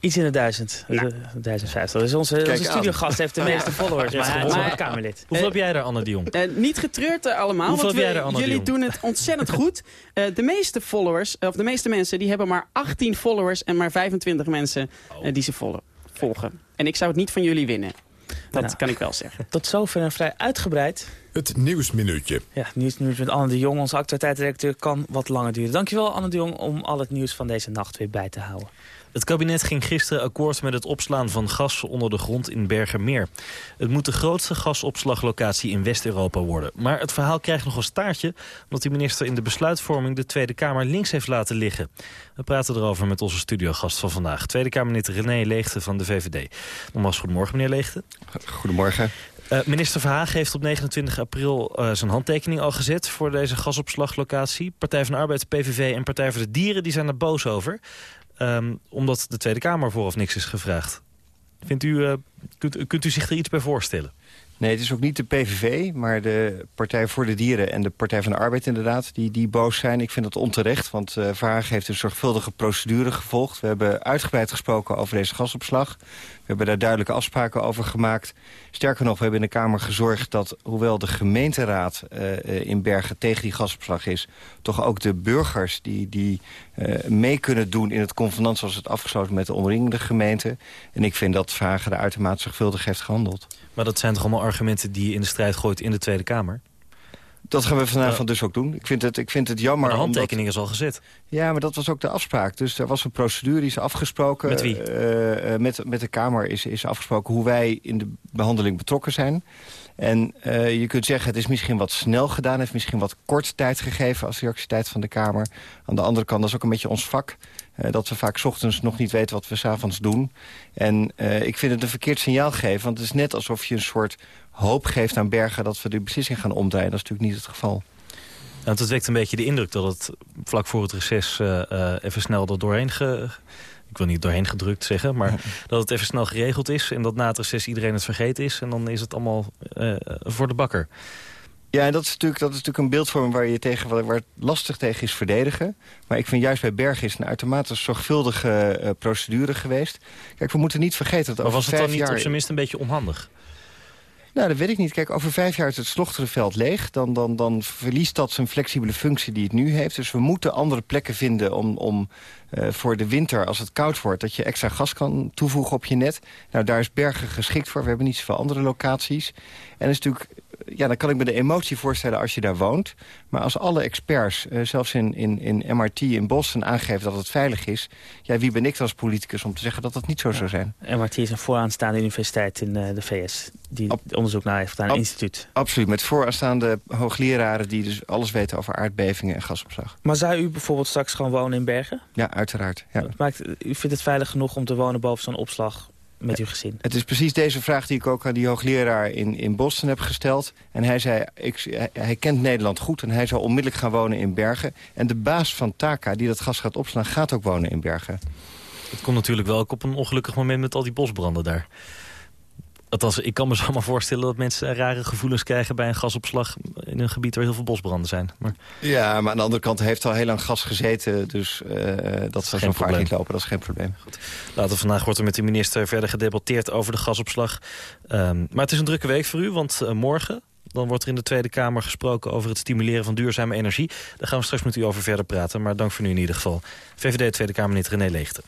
Iets in de duizend. Nou. 1050. Dus onze, onze studiogast heeft de meeste followers, maar hij maar, Kamerlid. Hoeveel heb jij daar, Anne de Jong? Uh, niet getreurd allemaal, Hoeveel want heb jij daar, Anne jullie doen het ontzettend goed. Uh, de meeste followers, of de meeste mensen, die hebben maar 18 followers en maar 25 mensen die ze volgen. volgen. En ik zou het niet van jullie winnen. Dat nou, kan ik wel zeggen. Tot zover een vrij uitgebreid... Het Nieuwsminuutje. Ja, het Nieuwsminuutje met Anne de Jong, onze actualiteitsdirecteur, kan wat langer duren. Dankjewel Anne de Jong om al het nieuws van deze nacht weer bij te houden. Het kabinet ging gisteren akkoord met het opslaan van gas onder de grond in Bergermeer. Het moet de grootste gasopslaglocatie in West-Europa worden. Maar het verhaal krijgt nog een staartje... omdat de minister in de besluitvorming de Tweede Kamer links heeft laten liggen. We praten erover met onze studiogast van vandaag. Tweede Kamerlid René Leegte van de VVD. Nogmaals, goedemorgen meneer Leegte. Goedemorgen. Uh, minister Verhaag heeft op 29 april uh, zijn handtekening al gezet... voor deze gasopslaglocatie. Partij van de Arbeid, PVV en Partij voor de Dieren die zijn er boos over. Um, omdat de Tweede Kamer voor of niks is gevraagd. Vindt u, uh, kunt, kunt u zich er iets bij voorstellen? Nee, het is ook niet de PVV, maar de Partij voor de Dieren... en de Partij van de Arbeid inderdaad, die, die boos zijn. Ik vind dat onterecht, want uh, heeft een zorgvuldige procedure gevolgd. We hebben uitgebreid gesproken over deze gasopslag. We hebben daar duidelijke afspraken over gemaakt. Sterker nog, we hebben in de Kamer gezorgd dat... hoewel de gemeenteraad uh, in Bergen tegen die gasopslag is... toch ook de burgers die, die mee kunnen doen in het convenant... zoals het afgesloten met de omringende gemeenten. En ik vind dat Verhaag er uitermate zorgvuldig heeft gehandeld. Maar dat zijn toch allemaal argumenten die je in de strijd gooit in de Tweede Kamer? Dat gaan we vanavond dus ook doen. Ik vind het, ik vind het jammer. Maar de handtekening omdat... is al gezet. Ja, maar dat was ook de afspraak. Dus er was een procedure, die is afgesproken. Met wie? Uh, uh, met, met de Kamer is, is afgesproken hoe wij in de behandeling betrokken zijn. En uh, je kunt zeggen, het is misschien wat snel gedaan... heeft misschien wat kort tijd gegeven als reactietijd van de Kamer. Aan de andere kant, dat is ook een beetje ons vak... Uh, dat we vaak ochtends nog niet weten wat we s'avonds doen. En uh, ik vind het een verkeerd signaal geven. Want het is net alsof je een soort hoop geeft aan Bergen... dat we de beslissing gaan omdraaien. Dat is natuurlijk niet het geval. Want het wekt een beetje de indruk dat het vlak voor het reces... even snel er doorheen ge ik wil niet doorheen gedrukt zeggen, maar dat het even snel geregeld is... en dat na het reces iedereen het vergeten is... en dan is het allemaal uh, voor de bakker. Ja, en dat is natuurlijk, dat is natuurlijk een beeldvorming waar, je tegen, waar het lastig tegen is verdedigen. Maar ik vind juist bij Berg is een uitermate zorgvuldige uh, procedure geweest. Kijk, we moeten niet vergeten dat maar over was het dan niet jaar... op zijn minst een beetje onhandig? Nou, dat weet ik niet. Kijk, over vijf jaar is het slochterenveld leeg. Dan, dan, dan verliest dat zijn flexibele functie die het nu heeft. Dus we moeten andere plekken vinden om, om uh, voor de winter, als het koud wordt... dat je extra gas kan toevoegen op je net. Nou, daar is Bergen geschikt voor. We hebben niet zoveel andere locaties. En is natuurlijk ja, dan kan ik me de emotie voorstellen als je daar woont. Maar als alle experts, uh, zelfs in, in, in MRT in Boston, aangeven dat het veilig is... ja, wie ben ik dan als politicus om te zeggen dat dat niet zo ja. zou zijn? MRT is een vooraanstaande universiteit in uh, de VS... die Ab onderzoek naar heeft aan een instituut. Absoluut, met vooraanstaande hoogleraren... die dus alles weten over aardbevingen en gasopslag. Maar zou u bijvoorbeeld straks gewoon wonen in Bergen? Ja, uiteraard. Ja. Maakt, u vindt het veilig genoeg om te wonen boven zo'n opslag met uw gezin? Het is precies deze vraag die ik ook aan die hoogleraar in, in Boston heb gesteld. En hij zei, ik, hij, hij kent Nederland goed en hij zou onmiddellijk gaan wonen in Bergen. En de baas van Taka, die dat gas gaat opslaan, gaat ook wonen in Bergen. Het komt natuurlijk wel ook op een ongelukkig moment met al die bosbranden daar. Althans, ik kan me zo maar voorstellen dat mensen rare gevoelens krijgen... bij een gasopslag in een gebied waar heel veel bosbranden zijn. Maar... Ja, maar aan de andere kant heeft al heel lang gas gezeten. Dus uh, dat zal zo'n vaart niet lopen, dat is geen probleem. Goed. Later vandaag wordt er met de minister verder gedebatteerd over de gasopslag. Um, maar het is een drukke week voor u, want uh, morgen... Dan wordt er in de Tweede Kamer gesproken over het stimuleren van duurzame energie. Daar gaan we straks met u over verder praten. Maar dank voor nu in ieder geval. VVD Tweede Kamerlid René Leegte.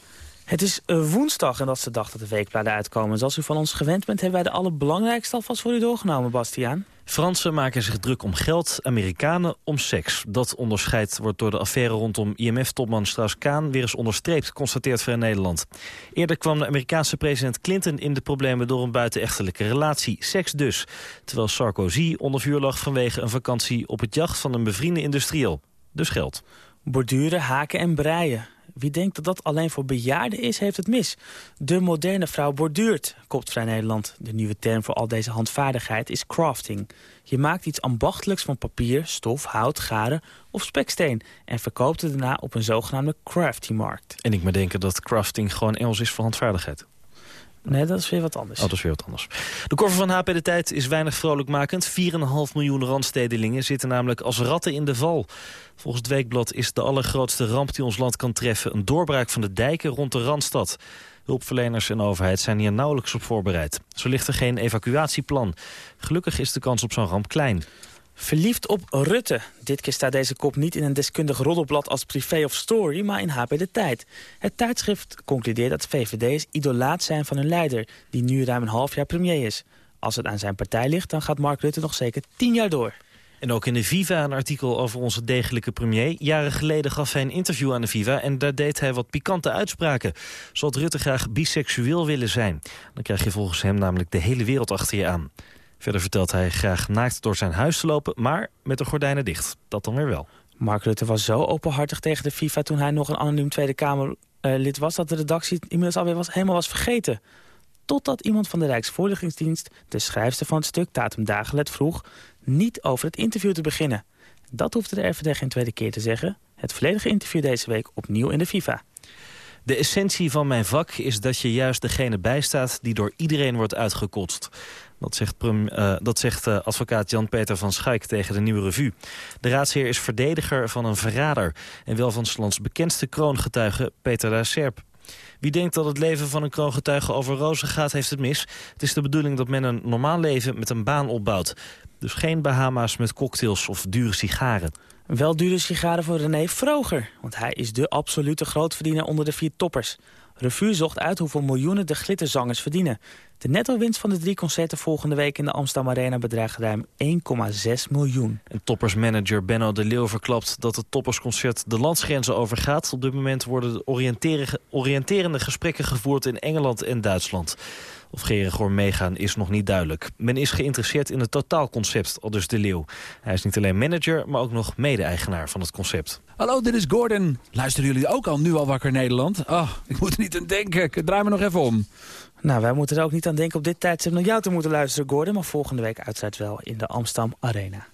Het is uh, woensdag en dat is de dag dat de weekbladen uitkomen. Zoals u van ons gewend bent, hebben wij de allerbelangrijkste alvast voor u doorgenomen, Bastiaan. Fransen maken zich druk om geld, Amerikanen om seks. Dat onderscheid wordt door de affaire rondom IMF-topman Strauss-Kaan weer eens onderstreept, constateert Vrij Nederland. Eerder kwam de Amerikaanse president Clinton in de problemen door een buitenechtelijke relatie, seks dus. Terwijl Sarkozy onder vuur lag vanwege een vakantie op het jacht van een bevriende industrieel. Dus geld. Borduren, haken en breien. Wie denkt dat dat alleen voor bejaarden is, heeft het mis. De moderne vrouw borduurt, kopt Vrij Nederland. De nieuwe term voor al deze handvaardigheid is crafting. Je maakt iets ambachtelijks van papier, stof, hout, garen of speksteen... en verkoopt het daarna op een zogenaamde crafty-markt. En ik me denken dat crafting gewoon Engels is voor handvaardigheid. Nee, dat is weer wat anders. Oh, dat is weer wat anders. De koffer van HP De Tijd is weinig vrolijkmakend. 4,5 miljoen randstedelingen zitten namelijk als ratten in de val. Volgens het Weekblad is de allergrootste ramp die ons land kan treffen... een doorbraak van de dijken rond de Randstad. Hulpverleners en overheid zijn hier nauwelijks op voorbereid. Zo ligt er geen evacuatieplan. Gelukkig is de kans op zo'n ramp klein. Verliefd op Rutte. Dit keer staat deze kop niet in een deskundig roddelblad als Privé of Story, maar in HP De Tijd. Het tijdschrift concludeert dat VVD's idolaat zijn van hun leider, die nu ruim een half jaar premier is. Als het aan zijn partij ligt, dan gaat Mark Rutte nog zeker tien jaar door. En ook in de Viva een artikel over onze degelijke premier. Jaren geleden gaf hij een interview aan de Viva... en daar deed hij wat pikante uitspraken. Zo had Rutte graag biseksueel willen zijn. Dan krijg je volgens hem namelijk de hele wereld achter je aan. Verder vertelt hij graag naakt door zijn huis te lopen... maar met de gordijnen dicht. Dat dan weer wel. Mark Rutte was zo openhartig tegen de FIFA... toen hij nog een anoniem Tweede Kamerlid was... dat de redactie inmiddels alweer was, helemaal was vergeten. Totdat iemand van de Rijksvoorlichtingsdienst... de schrijfster van het stuk, Tatum Dagelet, vroeg... niet over het interview te beginnen. Dat hoefde de RVD geen tweede keer te zeggen. Het volledige interview deze week opnieuw in de FIFA. De essentie van mijn vak is dat je juist degene bijstaat... die door iedereen wordt uitgekotst. Dat zegt, uh, dat zegt uh, advocaat Jan-Peter van Schaik tegen de Nieuwe Revue. De raadsheer is verdediger van een verrader... en wel van lands bekendste kroongetuige Peter da Serp. Wie denkt dat het leven van een kroongetuige over rozen gaat, heeft het mis. Het is de bedoeling dat men een normaal leven met een baan opbouwt. Dus geen Bahama's met cocktails of dure sigaren. Wel dure sigaren voor René Vroger, want hij is de absolute grootverdiener onder de vier toppers. Revue zocht uit hoeveel miljoenen de glitterzangers verdienen. De netto-winst van de drie concerten volgende week in de Amsterdam Arena bedraagt ruim 1,6 miljoen. En toppersmanager Benno de Leeuw verklapt dat het toppersconcert de landsgrenzen overgaat. Op dit moment worden oriënterende gesprekken gevoerd in Engeland en Duitsland. Of Gerigor meegaan is nog niet duidelijk. Men is geïnteresseerd in het totaalconcept, al dus de Leeuw. Hij is niet alleen manager, maar ook nog mede-eigenaar van het concept. Hallo, dit is Gordon. Luisteren jullie ook al nu al wakker Nederland? Oh, ik moet er niet aan denken. Ik draai me nog even om. Nou, wij moeten er ook niet aan denken op dit tijdstip naar jou te moeten luisteren, Gordon. Maar volgende week uitzet wel in de Amsterdam Arena.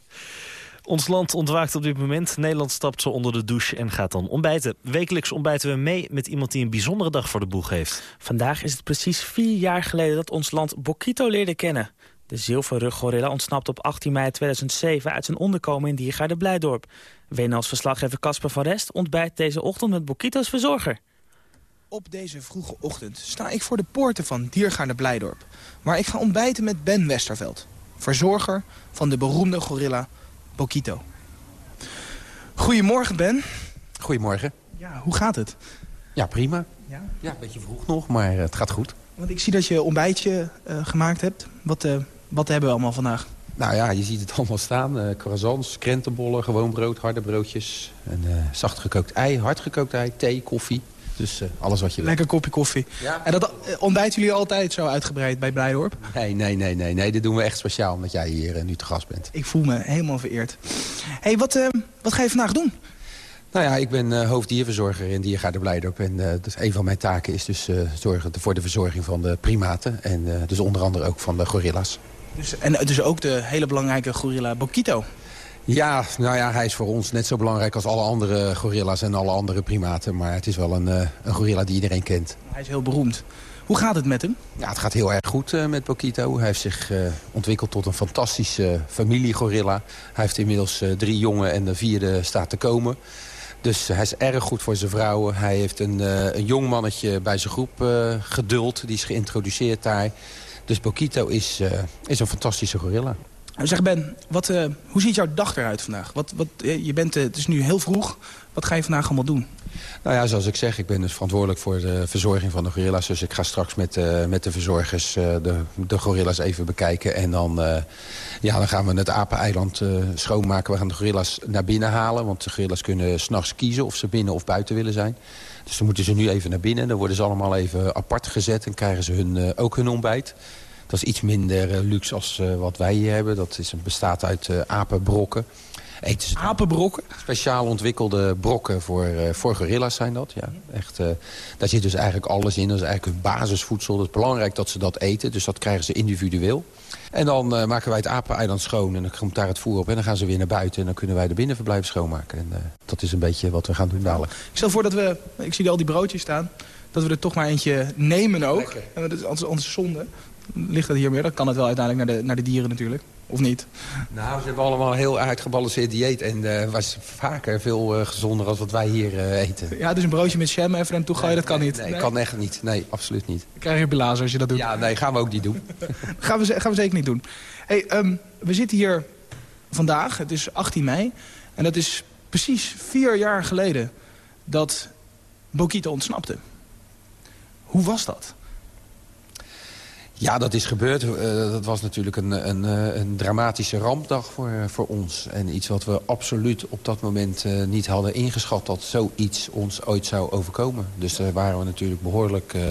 Ons land ontwaakt op dit moment. Nederland stapt zo onder de douche en gaat dan ontbijten. Wekelijks ontbijten we mee met iemand die een bijzondere dag voor de boeg heeft. Vandaag is het precies vier jaar geleden dat ons land Bokito leerde kennen. De zilverruggorilla ontsnapt op 18 mei 2007 uit zijn onderkomen in Diergaarde Blijdorp. WNL's verslaggever Casper van Rest ontbijt deze ochtend met Bokito's verzorger. Op deze vroege ochtend sta ik voor de poorten van Diergaarde Blijdorp... waar ik ga ontbijten met Ben Westerveld, verzorger van de beroemde gorilla Bokito. Goedemorgen, Ben. Goedemorgen. Ja, hoe gaat het? Ja, prima. Ja, ja een beetje vroeg nog, maar eh, het gaat goed. Want ik zie dat je ontbijtje uh, gemaakt hebt. Wat, uh, wat hebben we allemaal vandaag? Nou ja, je ziet het allemaal staan. Uh, croissants, krentenbollen, gewoon brood, harde broodjes. Een zacht gekookt ei, hard gekookt ei, thee, koffie. Dus uh, alles wat je wil. Lekker kopje koffie. Ja. En dat uh, ontbijten jullie altijd zo uitgebreid bij Blijdorp? Nee, nee, nee, nee, nee. Dit doen we echt speciaal omdat jij hier uh, nu te gast bent. Ik voel me helemaal vereerd. hey, wat, wat ga je vandaag doen? Nou ja, ik ben uh, hoofddierverzorger in Diergaarde Blijdorp. En uh, dus een van mijn taken is dus uh, zorgen voor de verzorging van de primaten. En dus onder andere ook van de gorilla's. Dus, en dus ook de hele belangrijke gorilla Bokito? Ja, nou ja, hij is voor ons net zo belangrijk als alle andere gorilla's en alle andere primaten. Maar het is wel een, een gorilla die iedereen kent. Hij is heel beroemd. Hoe gaat het met hem? Ja, het gaat heel erg goed uh, met Bokito. Hij heeft zich uh, ontwikkeld tot een fantastische familiegorilla. Hij heeft inmiddels drie jongen en de vierde staat te komen. Dus hij is erg goed voor zijn vrouwen. Hij heeft een, een jong mannetje bij zijn groep geduld. Die is geïntroduceerd daar. Dus Bokito is, is een fantastische gorilla. Zeg Ben, wat, hoe ziet jouw dag eruit vandaag? Wat, wat, je bent, het is nu heel vroeg. Wat ga je vandaag allemaal doen? Nou ja, zoals ik zeg, ik ben dus verantwoordelijk voor de verzorging van de gorilla's. Dus ik ga straks met, met de verzorgers de, de gorilla's even bekijken. En dan, ja, dan gaan we het apeneiland schoonmaken. We gaan de gorilla's naar binnen halen. Want de gorilla's kunnen s'nachts kiezen of ze binnen of buiten willen zijn. Dus dan moeten ze nu even naar binnen. Dan worden ze allemaal even apart gezet en krijgen ze hun, ook hun ontbijt. Dat is iets minder luxe als wat wij hier hebben. Dat is, bestaat uit apenbrokken eten ze Apenbrokken? Speciaal ontwikkelde brokken voor, voor gorilla's zijn dat. Ja. Echt, daar zit dus eigenlijk alles in. Dat is eigenlijk hun basisvoedsel. Het is belangrijk dat ze dat eten. Dus dat krijgen ze individueel. En dan uh, maken wij het apeneiland schoon. En dan komt daar het voer op. En dan gaan ze weer naar buiten. En dan kunnen wij de binnenverblijf schoonmaken. En dat is een beetje wat we gaan doen dadelijk. Ik stel voor dat we... Ik zie al die broodjes staan. Dat we er toch maar eentje nemen ook. En dat is anders zonde. Ligt dat hier meer? Dan kan het wel uiteindelijk naar de, naar de dieren natuurlijk. Of niet? Nou, ze hebben allemaal een heel uitgebalanceerd dieet. En uh, was vaker veel uh, gezonder dan wat wij hier uh, eten. Ja, dus een broodje met jam even en toe gooien, dat kan niet. Nee, nee, kan echt niet. Nee, absoluut niet. Dan krijg je blazen als je dat doet. Ja, nee, gaan we ook niet doen. gaan, we, gaan we zeker niet doen. Hey, um, we zitten hier vandaag, het is 18 mei. En dat is precies vier jaar geleden dat Bokito ontsnapte. Hoe was dat? Ja, dat is gebeurd. Uh, dat was natuurlijk een, een, eh, een, dramatische rampdag voor, voor ons. En iets wat we absoluut op dat moment uh, niet hadden ingeschat... dat zoiets ons ooit zou overkomen. Dus daar waren we natuurlijk behoorlijk uh,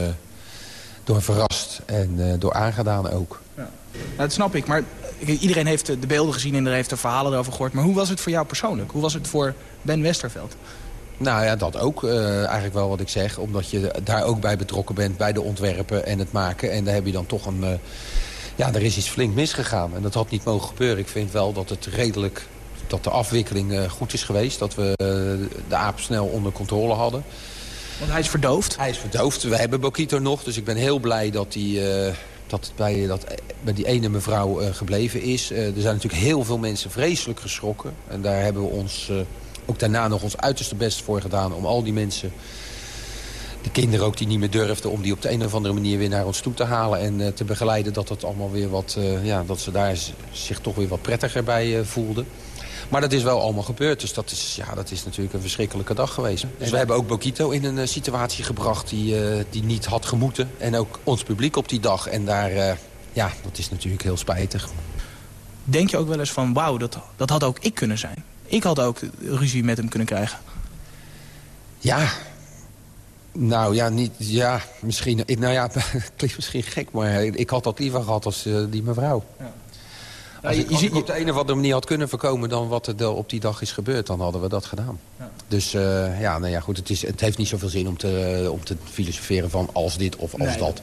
door verrast en door aangedaan ook. Ja. Nou, dat snap ik, maar iedereen heeft de beelden gezien... en er heeft er verhalen over gehoord. Maar hoe was het voor jou persoonlijk? Hoe was het voor Ben Westerveld? Nou ja, dat ook. Uh, eigenlijk wel wat ik zeg. Omdat je daar ook bij betrokken bent. Bij de ontwerpen en het maken. En daar heb je dan toch een... Uh, ja, er is iets flink misgegaan. En dat had niet mogen gebeuren. Ik vind wel dat het redelijk... dat de afwikkeling uh, goed is geweest. Dat we de aap snel onder controle hadden. Want hij is verdoofd? Hij is verdoofd. We hebben Bokito nog. Dus ik ben heel blij dat hij... dat het bij, dat, bij die ene mevrouw gebleven is. er zijn natuurlijk heel veel mensen vreselijk geschrokken. En daar hebben we ons ook daarna nog ons uiterste best voor gedaan om al die mensen... de kinderen ook die niet meer durfden... om die op de een of andere manier weer naar ons toe te halen... en uh, te begeleiden dat het allemaal weer wat... Uh, ja, dat ze daar zich toch weer wat prettiger bij uh, voelden. Maar dat is wel allemaal gebeurd. Dus dat is, ja, dat is natuurlijk een verschrikkelijke dag geweest. Dus we hebben ook Bokito in een situatie gebracht die, die niet had gemoeten. En ook ons publiek op die dag. En daar, ja, dat is natuurlijk heel spijtig. Denk je ook wel eens van, wauw, dat, dat had ook ik kunnen zijn? Ik had ook ruzie met hem kunnen krijgen. Ja. Nou ja, niet, ja misschien, nou ja, het klinkt misschien gek, maar ik had dat liever gehad als uh, die mevrouw. Ja. Als, ik, als ik op de een of andere manier had kunnen voorkomen dan wat er op die dag is gebeurd, dan hadden we dat gedaan. Ja. Dus uh, ja, nou ja, goed, het, is, het heeft niet zoveel zin om te, om te filosoferen van als dit of als nee, dat.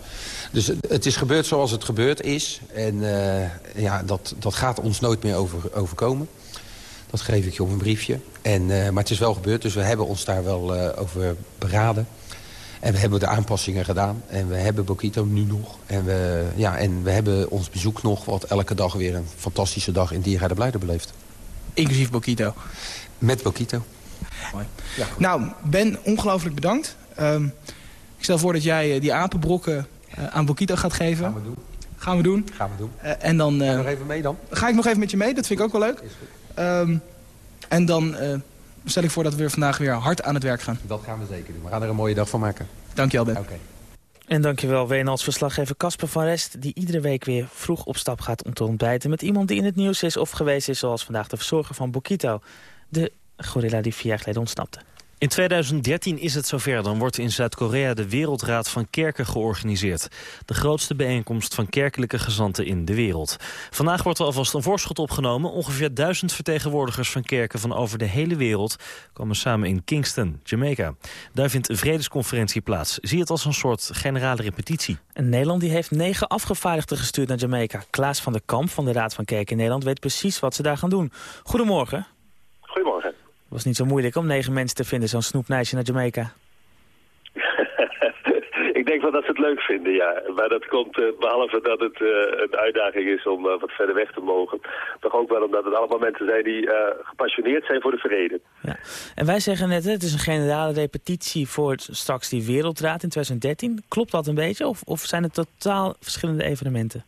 Dus het is gebeurd zoals het gebeurd is. En uh, ja, dat, dat gaat ons nooit meer over, overkomen. Dat geef ik je op een briefje. En, uh, maar het is wel gebeurd, dus we hebben ons daar wel uh, over beraden. En we hebben de aanpassingen gedaan. En we hebben Bokito nu nog. En we, ja, en we hebben ons bezoek nog, wat elke dag weer een fantastische dag in Diergaarde Blijden beleeft. Inclusief Bokito? Met Bokito. Mooi. Ja, nou, Ben, ongelooflijk bedankt. Um, ik stel voor dat jij uh, die apenbrokken uh, aan Bokito gaat geven. Gaan we doen. Gaan we doen. Gaan we doen. Uh, en dan, Ga nog even mee dan? Ga ik nog even met je mee, dat vind ik ook wel leuk. Um, en dan uh, stel ik voor dat we weer vandaag weer hard aan het werk gaan. Dat gaan we zeker doen. We gaan er een mooie dag van maken. Dankjewel, Ben. Okay. En dankjewel, WNL's verslaggever Casper van Rest... die iedere week weer vroeg op stap gaat om te ontbijten... met iemand die in het nieuws is of geweest is... zoals vandaag de verzorger van Bokito. De gorilla die vier jaar geleden ontsnapte. In 2013 is het zover. Dan wordt in Zuid-Korea de Wereldraad van Kerken georganiseerd. De grootste bijeenkomst van kerkelijke gezanten in de wereld. Vandaag wordt er alvast een voorschot opgenomen. Ongeveer duizend vertegenwoordigers van kerken van over de hele wereld... komen samen in Kingston, Jamaica. Daar vindt een vredesconferentie plaats. Zie het als een soort generale repetitie. Nederland die heeft negen afgevaardigden gestuurd naar Jamaica. Klaas van der Kamp van de Raad van Kerken in Nederland weet precies wat ze daar gaan doen. Goedemorgen was niet zo moeilijk om negen mensen te vinden, zo'n snoepneisje naar Jamaica. ik denk wel dat ze het leuk vinden, ja. Maar dat komt, uh, behalve dat het uh, een uitdaging is om uh, wat verder weg te mogen... toch ook wel omdat het allemaal mensen zijn die gepassioneerd zijn voor de vrede. Ja. En wij zeggen net, het is een generale repetitie voor straks die Wereldraad in 2013. Klopt dat een beetje of, of zijn het totaal verschillende evenementen?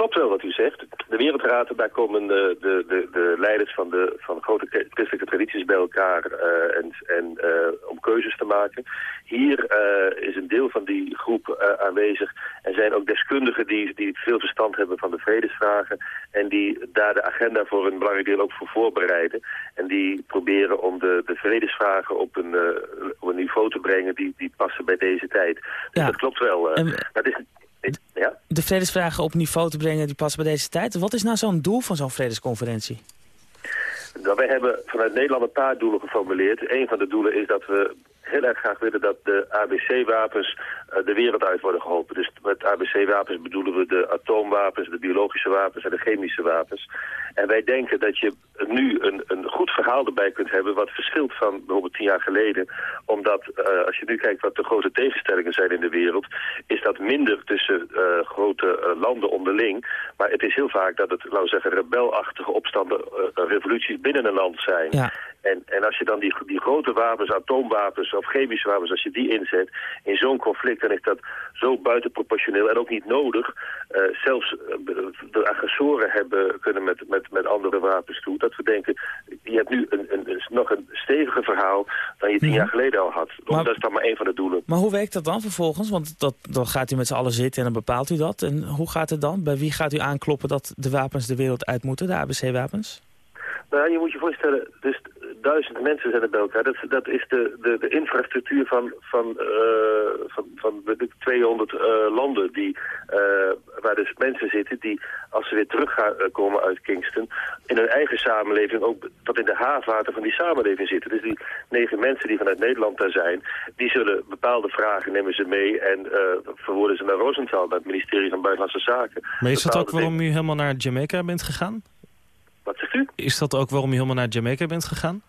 Klopt wel wat u zegt. De Wereldraad, daar komen de, de, de, de leiders van de van grote christelijke tradities bij elkaar uh, en, en uh, om keuzes te maken. Hier uh, is een deel van die groep aanwezig en zijn ook deskundigen die, die veel verstand hebben van de vredesvragen en die daar de agenda voor een belangrijk deel ook voor voorbereiden. En die proberen om de, de vredesvragen op een, op een niveau te brengen die, die passen bij deze tijd. Dus ja. dat klopt wel. En... Dat is, ja? De vredesvragen op niveau te brengen die passen bij deze tijd. Wat is nou zo'n doel van zo'n vredesconferentie? Nou, wij hebben vanuit Nederland een paar doelen geformuleerd. Een van de doelen is dat we heel erg graag willen dat de ABC-wapens uh, de wereld uit worden geholpen. Dus met ABC-wapens bedoelen we de atoomwapens, de biologische wapens en de chemische wapens. En wij denken dat je nu een, een goed verhaal erbij kunt hebben wat verschilt van bijvoorbeeld tien jaar geleden. Omdat uh, als je nu kijkt wat de grote tegenstellingen zijn in de wereld, is dat minder tussen uh, grote landen onderling. Maar het is heel vaak dat het, laten we zeggen, rebelachtige opstanden, revoluties binnen een land zijn. Ja. En, en als je dan die, die grote wapens, atoomwapens of chemische wapens, als je die inzet in zo'n conflict, dan is dat zo buitenproportioneel en ook niet nodig. Uh, zelfs uh, de agressoren hebben kunnen met, met, met andere wapens toe. Dat we denken, je hebt nu een, een, een nog een steviger verhaal dan je tien jaar geleden al had. Maar, dat is dan maar één van de doelen. Maar hoe werkt dat dan vervolgens? Want dat, dan gaat u met z'n allen zitten en dan bepaalt u dat. En hoe gaat het dan? Bij wie gaat u aankloppen dat de wapens de wereld uit moeten, de ABC-wapens? Nou, je moet je voorstellen, dus duizend mensen zijn er bij elkaar. Dat, dat is de, de, de infrastructuur van, van, uh, van, van de 200 uh, landen die, uh, waar dus mensen zitten die, als ze weer terugkomen uit Kingston, in hun eigen samenleving ook tot in de haarvaten van die samenleving zitten. Dus die negen mensen die vanuit Nederland daar zijn, die zullen bepaalde vragen nemen ze mee en verwoorden ze naar Rosenthal, naar het ministerie van Buitenlandse Zaken. Maar is dat ook waarom u helemaal naar Jamaica bent gegaan? Wat zegt u? Is dat ook waarom je helemaal naar Jamaica bent gegaan?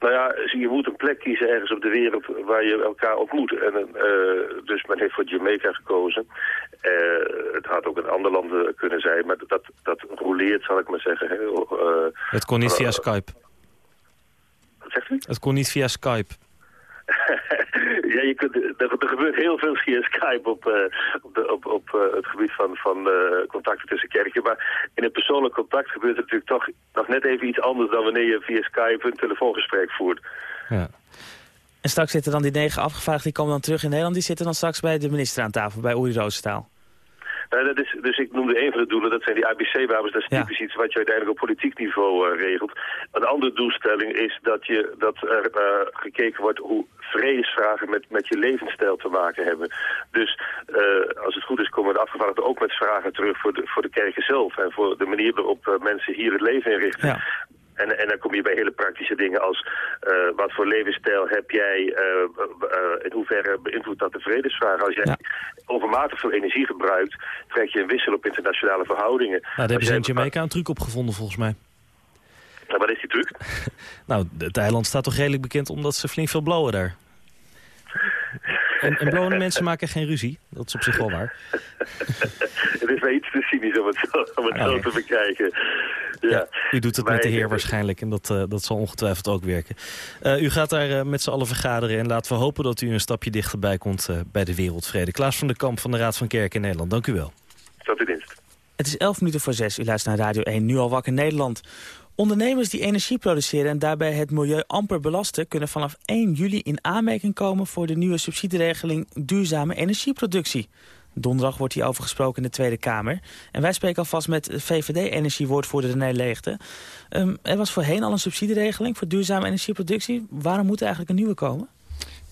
Nou ja, je moet een plek kiezen ergens op de wereld waar je elkaar ontmoet. En, uh, dus men heeft voor Jamaica gekozen. Uh, het had ook in andere landen kunnen zijn, maar dat, dat roleert, zal ik maar zeggen. Heel, uh, het kon niet via Skype. Wat zegt u? Het kon niet via Skype. ja, je kunt, er, er, gebeurt heel veel via Skype op, uh, op, de, op, op uh, het gebied van, van uh, contacten tussen kerken. Maar in een persoonlijk contact gebeurt het natuurlijk toch nog net even iets anders dan wanneer je via Skype een telefoongesprek voert. Ja. En straks zitten dan die negen afgevaardigden, die komen dan terug in Nederland. Die zitten dan straks bij de minister aan tafel, bij Uri Roosentaal. Nou, dat is, dus ik noemde een van de doelen, dat zijn die ABC-wapens. Dat is typisch iets wat je uiteindelijk op politiek niveau uh, regelt. Een andere doelstelling is dat, je, dat er uh, gekeken wordt hoe vredesvragen met, met je levensstijl te maken hebben. Dus uh, als het goed is komen de afgevaardigden ook met vragen terug voor de, voor de kerken zelf. En voor de manier waarop mensen hier het leven inrichten. Ja. En, en dan kom je bij hele praktische dingen als uh, wat voor levensstijl heb jij, uh, uh, in hoeverre beïnvloedt dat de vredesvraag. Als jij ja. overmatig veel energie gebruikt, trek je een wissel op internationale verhoudingen. Nou, daar hebben ze in Jamaica een truc op gevonden volgens mij. Nou, wat is die truc? nou, het eiland staat toch redelijk bekend omdat ze flink veel blowen daar. En, en blonde mensen maken geen ruzie. Dat is op zich wel waar. het is wel iets te cynisch om het zo, om het zo te bekijken. Ja. u doet het met de heer waarschijnlijk en dat, uh, dat zal ongetwijfeld ook werken. Uh, u gaat daar uh, met z'n allen vergaderen en laten we hopen dat u een stapje dichterbij komt bij de wereldvrede. Klaas van der Kamp van de Raad van Kerken in Nederland, dank u wel. Tot uw dienst. Het is 11 minuten voor 6. U luistert naar Radio 1, nu al wakker Nederland. Ondernemers die energie produceren en daarbij het milieu amper belasten... kunnen vanaf 1 juli in aanmerking komen voor de nieuwe subsidieregeling duurzame energieproductie. Donderdag wordt hierover gesproken in de Tweede Kamer. En wij spreken alvast met VVD-energiewoordvoerder René Leegte. Um, er was voorheen al een subsidieregeling voor duurzame energieproductie. Waarom moet er eigenlijk een nieuwe komen?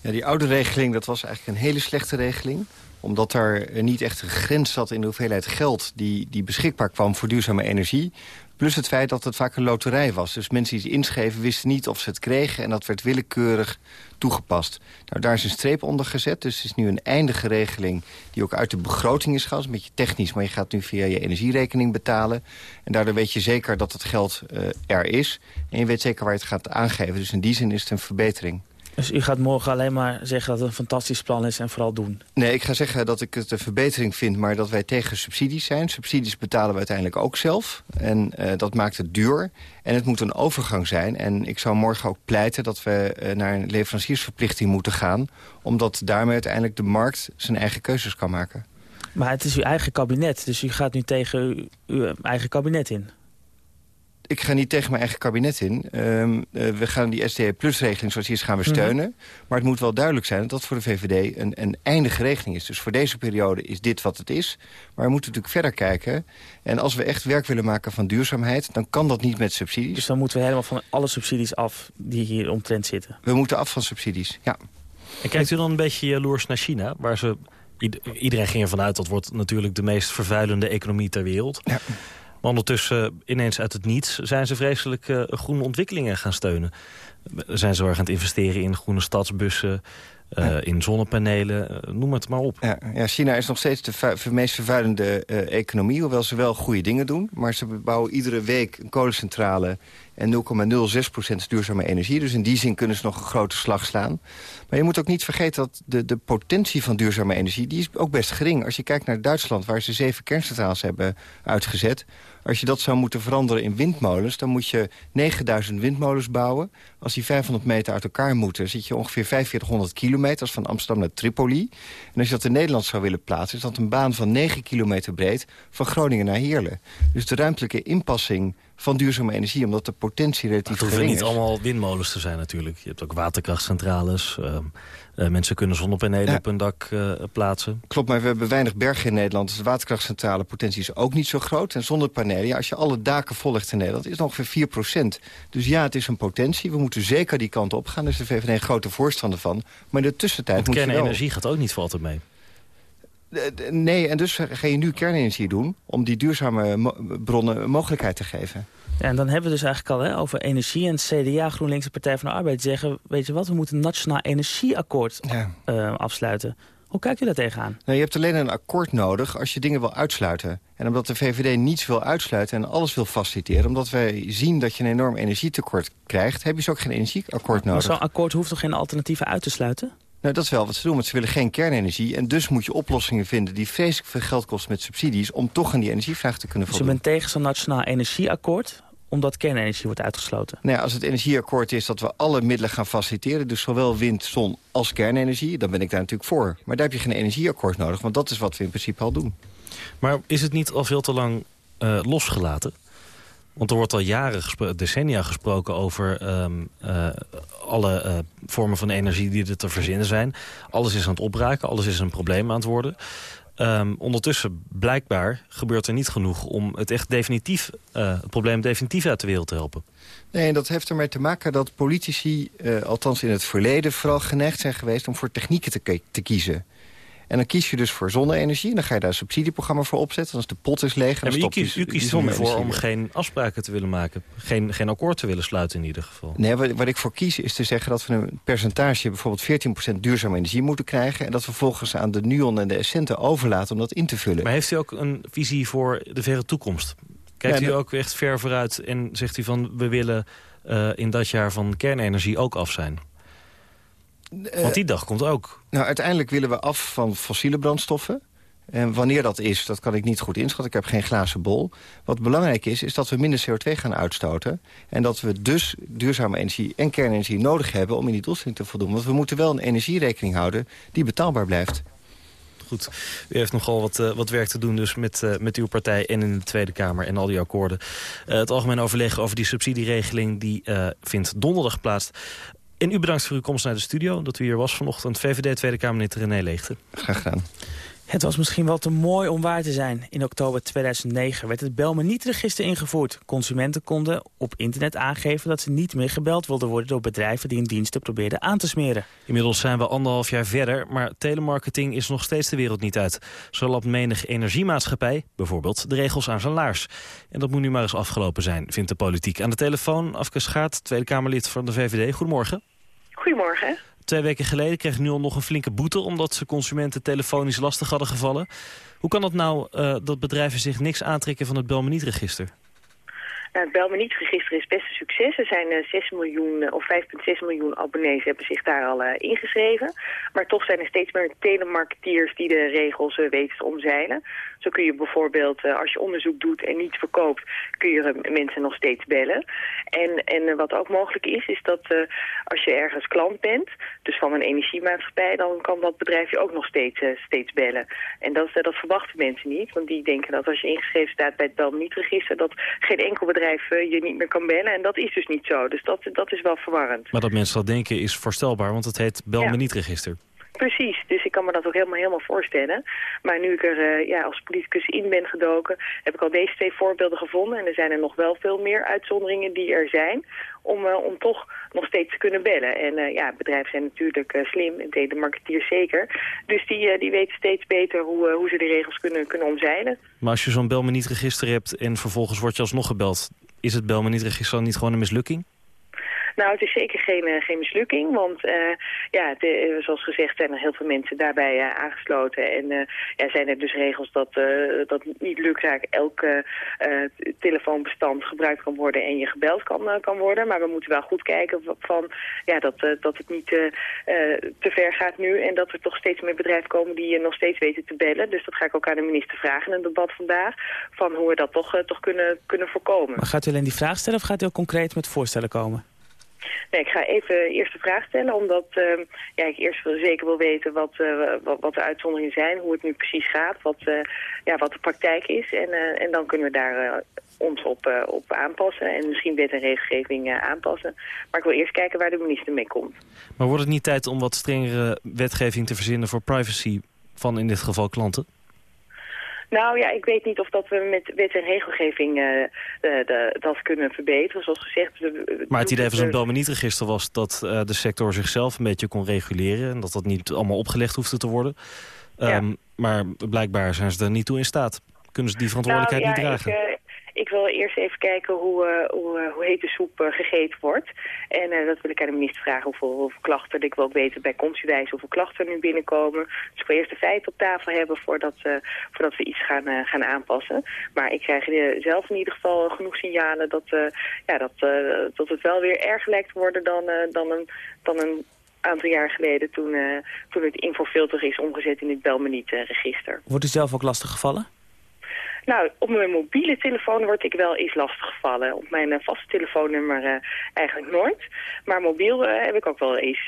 Ja, die oude regeling dat was eigenlijk een hele slechte regeling omdat er niet echt een grens zat in de hoeveelheid geld... die, die beschikbaar kwam voor duurzame energie. Plus het feit dat het vaak een loterij was. Dus mensen die het inschreven wisten niet of ze het kregen... en dat werd willekeurig toegepast. Nou, daar is een streep onder gezet. Dus het is nu een eindige regeling die ook uit de begroting is gehaald. Een beetje technisch, maar je gaat nu via je energierekening betalen. En daardoor weet je zeker dat het geld uh, er is. En je weet zeker waar je het gaat aangeven. Dus in die zin is het een verbetering. Dus u gaat morgen alleen maar zeggen dat het een fantastisch plan is en vooral doen? Nee, ik ga zeggen dat ik het een verbetering vind, maar dat wij tegen subsidies zijn. Subsidies betalen we uiteindelijk ook zelf. En uh, dat maakt het duur. En het moet een overgang zijn. En ik zou morgen ook pleiten dat we uh, naar een leveranciersverplichting moeten gaan. Omdat daarmee uiteindelijk de markt zijn eigen keuzes kan maken. Maar het is uw eigen kabinet, dus u gaat nu tegen uw, uw eigen kabinet in ik ga niet tegen mijn eigen kabinet in. Um, uh, we gaan die SDE Plus-regeling zoals die is gaan we steunen. Mm -hmm. Maar het moet wel duidelijk zijn dat dat voor de VVD een, een eindige regeling is. Dus voor deze periode is dit wat het is. Maar we moeten natuurlijk verder kijken. En als we echt werk willen maken van duurzaamheid... dan kan dat niet met subsidies. Dus dan moeten we helemaal van alle subsidies af die hier omtrent zitten? We moeten af van subsidies, ja. En kijkt u dan een beetje jaloers naar China... waar ze iedereen ging ervan uit dat wordt natuurlijk de meest vervuilende economie ter wereld. Ja. Maar ondertussen ineens uit het niets zijn ze vreselijk uh, groene ontwikkelingen gaan steunen. Zijn ze aan het investeren in groene stadsbussen, ja. in zonnepanelen, uh, noem het maar op. Ja, ja, China is nog steeds de meest vervuilende uh, economie, hoewel ze wel goede dingen doen. Maar ze bouwen iedere week een kolencentrale en 0,06% duurzame energie. Dus in die zin kunnen ze nog een grote slag slaan. Maar je moet ook niet vergeten dat de, de potentie van duurzame energie... die is ook best gering. Als je kijkt naar Duitsland, waar ze zeven kerncentrales hebben uitgezet... Als je dat zou moeten veranderen in windmolens... dan moet je 9000 windmolens bouwen. Als die 500 meter uit elkaar moeten... zit je ongeveer 4500 kilometer, van Amsterdam naar Tripoli. En als je dat in Nederland zou willen plaatsen... is dat een baan van 9 kilometer breed van Groningen naar Heerlen. Dus de ruimtelijke inpassing van duurzame energie, omdat de potentie relatief gering is. Het hoeven niet allemaal windmolens te zijn natuurlijk. Je hebt ook waterkrachtcentrales. Uh, uh, mensen kunnen zonnepanelen ja. op hun dak uh, plaatsen. Klopt, maar we hebben weinig bergen in Nederland. Dus de waterkrachtcentrale potentie is ook niet zo groot. En zonnepanelen, ja, als je alle daken vollegt in Nederland, is het ongeveer 4% Dus ja, het is een potentie. We moeten zeker die kant op gaan. Daar is de VVD een grote voorstander van. Maar in de tussentijd Want moet je kernenergie gaat ook niet voor altijd mee. Nee, en dus ga je nu kernenergie doen... om die duurzame mo bronnen mogelijkheid te geven. Ja, en dan hebben we dus eigenlijk al hè, over energie en CDA, GroenLinks en Partij van de Arbeid zeggen... weet je wat, we moeten een nationaal energieakkoord ja. uh, afsluiten. Hoe kijkt u daar tegenaan? Nou, je hebt alleen een akkoord nodig als je dingen wil uitsluiten. En omdat de VVD niets wil uitsluiten en alles wil faciliteren... omdat wij zien dat je een enorm energietekort krijgt... heb je dus ook geen energieakkoord nodig. Maar zo'n akkoord hoeft toch geen alternatieven uit te sluiten? Nou, dat is wel wat ze doen, want ze willen geen kernenergie. En dus moet je oplossingen vinden die vreselijk veel geld kosten met subsidies... om toch aan die energievraag te kunnen voldoen. Dus je bent tegen zo'n nationaal energieakkoord omdat kernenergie wordt uitgesloten? Nou ja, als het energieakkoord is dat we alle middelen gaan faciliteren... dus zowel wind, zon als kernenergie, dan ben ik daar natuurlijk voor. Maar daar heb je geen energieakkoord nodig, want dat is wat we in principe al doen. Maar is het niet al veel te lang uh, losgelaten? Want er wordt al jaren, decennia gesproken over um, uh, alle uh, vormen van energie die er te verzinnen zijn. Alles is aan het opbraken, alles is een probleem aan het worden. Um, ondertussen, blijkbaar, gebeurt er niet genoeg om het echt definitief, uh, het probleem definitief uit de wereld te helpen. Nee, en dat heeft ermee te maken dat politici, althans in het verleden... vooral geneigd zijn geweest om voor technieken te, te kiezen. En dan kies je dus voor zonne-energie. En dan ga je daar een subsidieprogramma voor opzetten. Als de pot is leeg. En ja, maar u kiest, u kiest ervoor om geen afspraken te willen maken. Geen, geen akkoord te willen sluiten in ieder geval. Nee, wat, wat ik voor kies is te zeggen dat we een percentage... bijvoorbeeld 14% duurzame energie moeten krijgen. En dat we vervolgens aan de Nuon en de Essenten overlaten om dat in te vullen. Maar heeft u ook een visie voor de verre toekomst? Kijkt ja, u ook echt ver vooruit en zegt u van... we willen uh, in dat jaar van kernenergie ook af zijn? Want die dag komt ook. Nou, uiteindelijk willen we af van fossiele brandstoffen. En wanneer dat is, dat kan ik niet goed inschatten. Ik heb geen glazen bol. Wat belangrijk is, is dat we minder CO2 gaan uitstoten. En dat we dus duurzame energie en kernenergie nodig hebben... om in die doelstelling te voldoen. Want we moeten wel een energierekening houden die betaalbaar blijft. Goed, u heeft nogal wat, uh, wat werk te doen dus met, uh, met uw partij en in de Tweede Kamer en al die akkoorden. Uh, het algemeen overleg over die subsidieregeling die vindt donderdag plaats. En u bedankt voor uw komst naar de studio. Dat u hier was vanochtend. VVD Tweede Kamerlid René Leegte. Graag gedaan. Het was misschien wel te mooi om waar te zijn. In oktober 2009 werd het Bel me niet-register ingevoerd. Consumenten konden op internet aangeven dat ze niet meer gebeld wilden worden... door bedrijven die hun diensten probeerden aan te smeren. Inmiddels zijn we anderhalf jaar verder, maar telemarketing is nog steeds de wereld niet uit. Zo lapt menig energiemaatschappij, bijvoorbeeld, de regels aan zijn laars. En dat moet nu maar eens afgelopen zijn, vindt de politiek. Aan de telefoon, Afke Schaat, Tweede Kamerlid van de VVD. Goedemorgen. Goedemorgen. Twee weken geleden kreeg nu al nog een flinke boete... omdat ze consumenten telefonisch lastig hadden gevallen. Hoe kan het nou uh, dat bedrijven zich niks aantrekken van het Belmeniet-register? Nou, het Bel me niet register is best een succes. Er zijn uh, 6 miljoen of 5,6 miljoen abonnees hebben zich daar al ingeschreven. Maar toch zijn er steeds meer telemarketeers die de regels weten te omzeilen. Zo kun je bijvoorbeeld, als je onderzoek doet en niet verkoopt, kun je mensen nog steeds bellen. En, en wat ook mogelijk is, is dat als je ergens klant bent, dus van een energiemaatschappij, dan kan dat bedrijf je ook nog steeds, steeds bellen. En dat, dat verwachten mensen niet, want die denken dat als je ingeschreven staat bij het Bel niet register, dat geen enkel bedrijf je niet meer kan bellen. En dat is dus niet zo. Dus dat, dat is wel verwarrend. Maar dat mensen dat denken is voorstelbaar, want het heet Bel me niet register. Precies, dus ik kan me dat ook helemaal, helemaal voorstellen. Maar nu ik er uh, ja, als politicus in ben gedoken, heb ik al deze twee voorbeelden gevonden. En er zijn er nog wel veel meer uitzonderingen die er zijn om, uh, om toch nog steeds te kunnen bellen. En uh, ja, bedrijven zijn natuurlijk slim, en de marketeers zeker. Dus die, die weten steeds beter hoe, hoe ze de regels kunnen, kunnen omzeilen. Maar als je zo'n bel me niet register hebt en vervolgens word je alsnog gebeld... is het bel niet register dan niet gewoon een mislukking? Nou, het is zeker geen, uh, geen mislukking, want uh, ja, eh, zoals gezegd zijn er heel veel mensen daarbij aangesloten. En ja, zijn er dus regels dat, dat niet lukraak elk telefoonbestand gebruikt kan worden en je gebeld kan, kan worden. Maar we moeten wel goed kijken van, ja, dat, dat het niet te ver gaat nu en dat er toch steeds meer bedrijven komen die je nog steeds weten te bellen. Dus dat ga ik ook aan de minister vragen in een debat vandaag, van hoe we dat toch, toch kunnen, kunnen voorkomen. Maar gaat u alleen die vraag stellen of gaat u ook concreet met voorstellen komen? Nee, ik ga even eerst de vraag stellen, omdat uh, ja, ik eerst zeker wil weten wat, uh, wat, wat, de uitzonderingen zijn, hoe het nu precies gaat, wat, uh, ja, wat de praktijk is. En, en dan kunnen we daar ons op, op aanpassen en misschien wet en regelgeving aanpassen. Maar ik wil eerst kijken waar de minister mee komt. Maar wordt het niet tijd om wat strengere wetgeving te verzinnen voor privacy van in dit geval klanten? Nou ja, ik weet niet of dat we met wet en regelgeving uh, de, de, dat kunnen verbeteren. Zoals gezegd... maar het idee van zo'n Belmeniet-register was dat uh, de sector zichzelf een beetje kon reguleren. En dat dat niet allemaal opgelegd hoefde te worden. Um, ja. Maar blijkbaar zijn ze er niet toe in staat. Kunnen ze die verantwoordelijkheid nou, ja, niet dragen? Ik, uh, ik wil eerst even kijken hoe, uh, hoe, uh, hoe heet de soep uh, gegeten wordt. En dat wil ik aan de minister vragen hoeveel, klachten. Ik wil ook weten bij komstwijs hoeveel klachten nu binnenkomen. Dus ik wil eerst de feiten op tafel hebben voordat, voordat we iets gaan, gaan aanpassen. Maar ik krijg zelf in ieder geval genoeg signalen dat, ja, dat, dat het wel weer erg lijkt te worden dan, dan een... Dan een aantal jaar geleden toen, toen het infofilter is omgezet in het Belmeniet-register. Wordt u zelf ook lastig gevallen? Nou, op mijn mobiele telefoon word ik wel eens lastiggevallen. Op mijn uh, vaste telefoonnummer uh, eigenlijk nooit. Maar mobiel uh, heb ik ook wel eens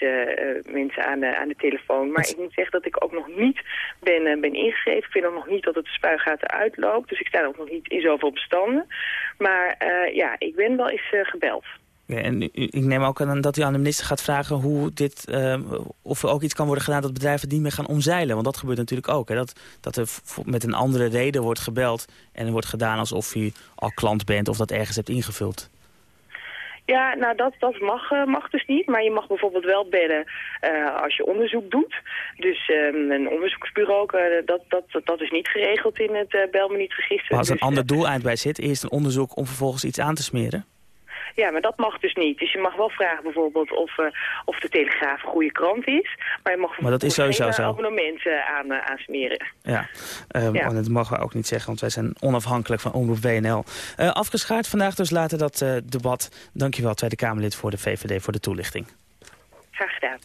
mensen aan de, aan de telefoon. Maar ik moet zeggen dat ik ook nog niet ben, ben ingeschreven. Ik vind ook nog niet dat het de spuigaten uitloopt. Dus ik sta ook nog niet in zoveel bestanden. Maar ja, ik ben wel eens gebeld. Ja, en ik neem ook aan dat u aan de minister gaat vragen hoe dit, uh, of er ook iets kan worden gedaan dat bedrijven niet meer gaan omzeilen. Want dat gebeurt natuurlijk ook. Hè? Dat, dat er met een andere reden wordt gebeld en er wordt gedaan alsof u al klant bent of dat ergens hebt ingevuld. Ja, nou dat, dat mag, uh, mag dus niet. Maar je mag bijvoorbeeld wel bellen uh, als je onderzoek doet. Dus um, een onderzoeksbureau, uh, dat, dat, dat is niet geregeld in het uh, Belmeniet-register. Maar als een dus, ander doeleind bij zit, eerst een onderzoek om vervolgens iets aan te smeren? Ja, maar dat mag dus niet. Dus je mag wel vragen bijvoorbeeld of, uh, of de Telegraaf een goede krant is. Maar je mag maar dat is sowieso geen zo. abonnementen aan, uh, aansmeren. Ja, um, ja. dat mogen we ook niet zeggen, want wij zijn onafhankelijk van Omroep WNL. Afgeschaard vandaag dus later dat debat. Dankjewel Tweede Kamerlid voor de VVD voor de toelichting. Graag gedaan.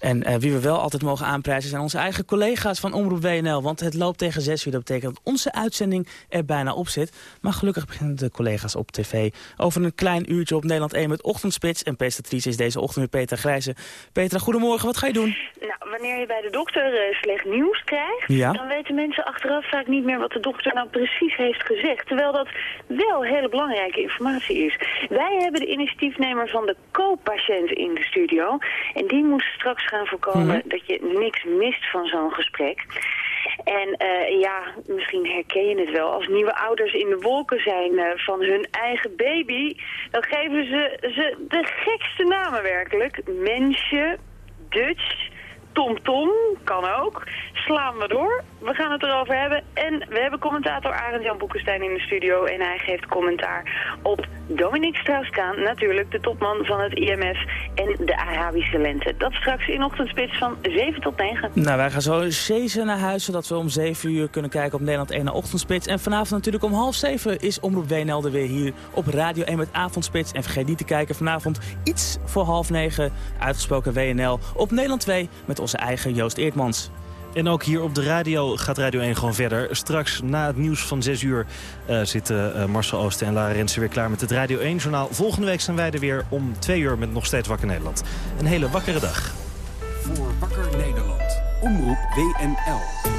En uh, wie we wel altijd mogen aanprijzen zijn onze eigen collega's van Omroep WNL. Want het loopt tegen 6 uur. Dat betekent dat onze uitzending er bijna op zit. Maar gelukkig beginnen de collega's op tv over een klein uurtje op Nederland 1 met Ochtendspits. En presentatrice is deze ochtend weer Petra Grijze. Petra, goedemorgen. Wat ga je doen? Nou, wanneer je bij de dokter uh, slecht nieuws krijgt... Ja? dan weten mensen achteraf vaak niet meer wat de dokter nou precies heeft gezegd. Terwijl dat wel hele belangrijke informatie is. Wij hebben de initiatiefnemer van de co-patiënt in de studio... En die moest straks gaan voorkomen mm -hmm. dat je niks mist van zo'n gesprek. En uh, ja, misschien herken je het wel. Als nieuwe ouders in de wolken zijn uh, van hun eigen baby... dan geven ze ze de gekste namen werkelijk. Mensje, Dutch, TomTom, kan ook. slaan we door. We gaan het erover hebben. En we hebben commentator Arend-Jan Boekenstein in de studio. En hij geeft commentaar op Dominique Strauss-Kaan. Natuurlijk de topman van het IMF en de Arabische lente. Dat straks in ochtendspits van 7 tot 9. Nou, wij gaan zo zezen naar huis, zodat we om 7 uur kunnen kijken op Nederland 1 naar Ochtendspits. En vanavond natuurlijk om half 7 is Omroep WNL er weer hier op Radio 1 met Avondspits. En vergeet niet te kijken vanavond iets voor half 9 uitgesproken WNL op Nederland 2 met onze eigen Joost Eertmans. En ook hier op de radio gaat Radio 1 gewoon verder. Straks na het nieuws van 6 uur uh, zitten uh, Marcel Oosten en Lara Rensen weer klaar met het Radio 1-journaal. Volgende week zijn wij er weer om 2 uur met nog steeds Wakker Nederland. Een hele wakkere dag. Voor Wakker Nederland. Omroep WNL.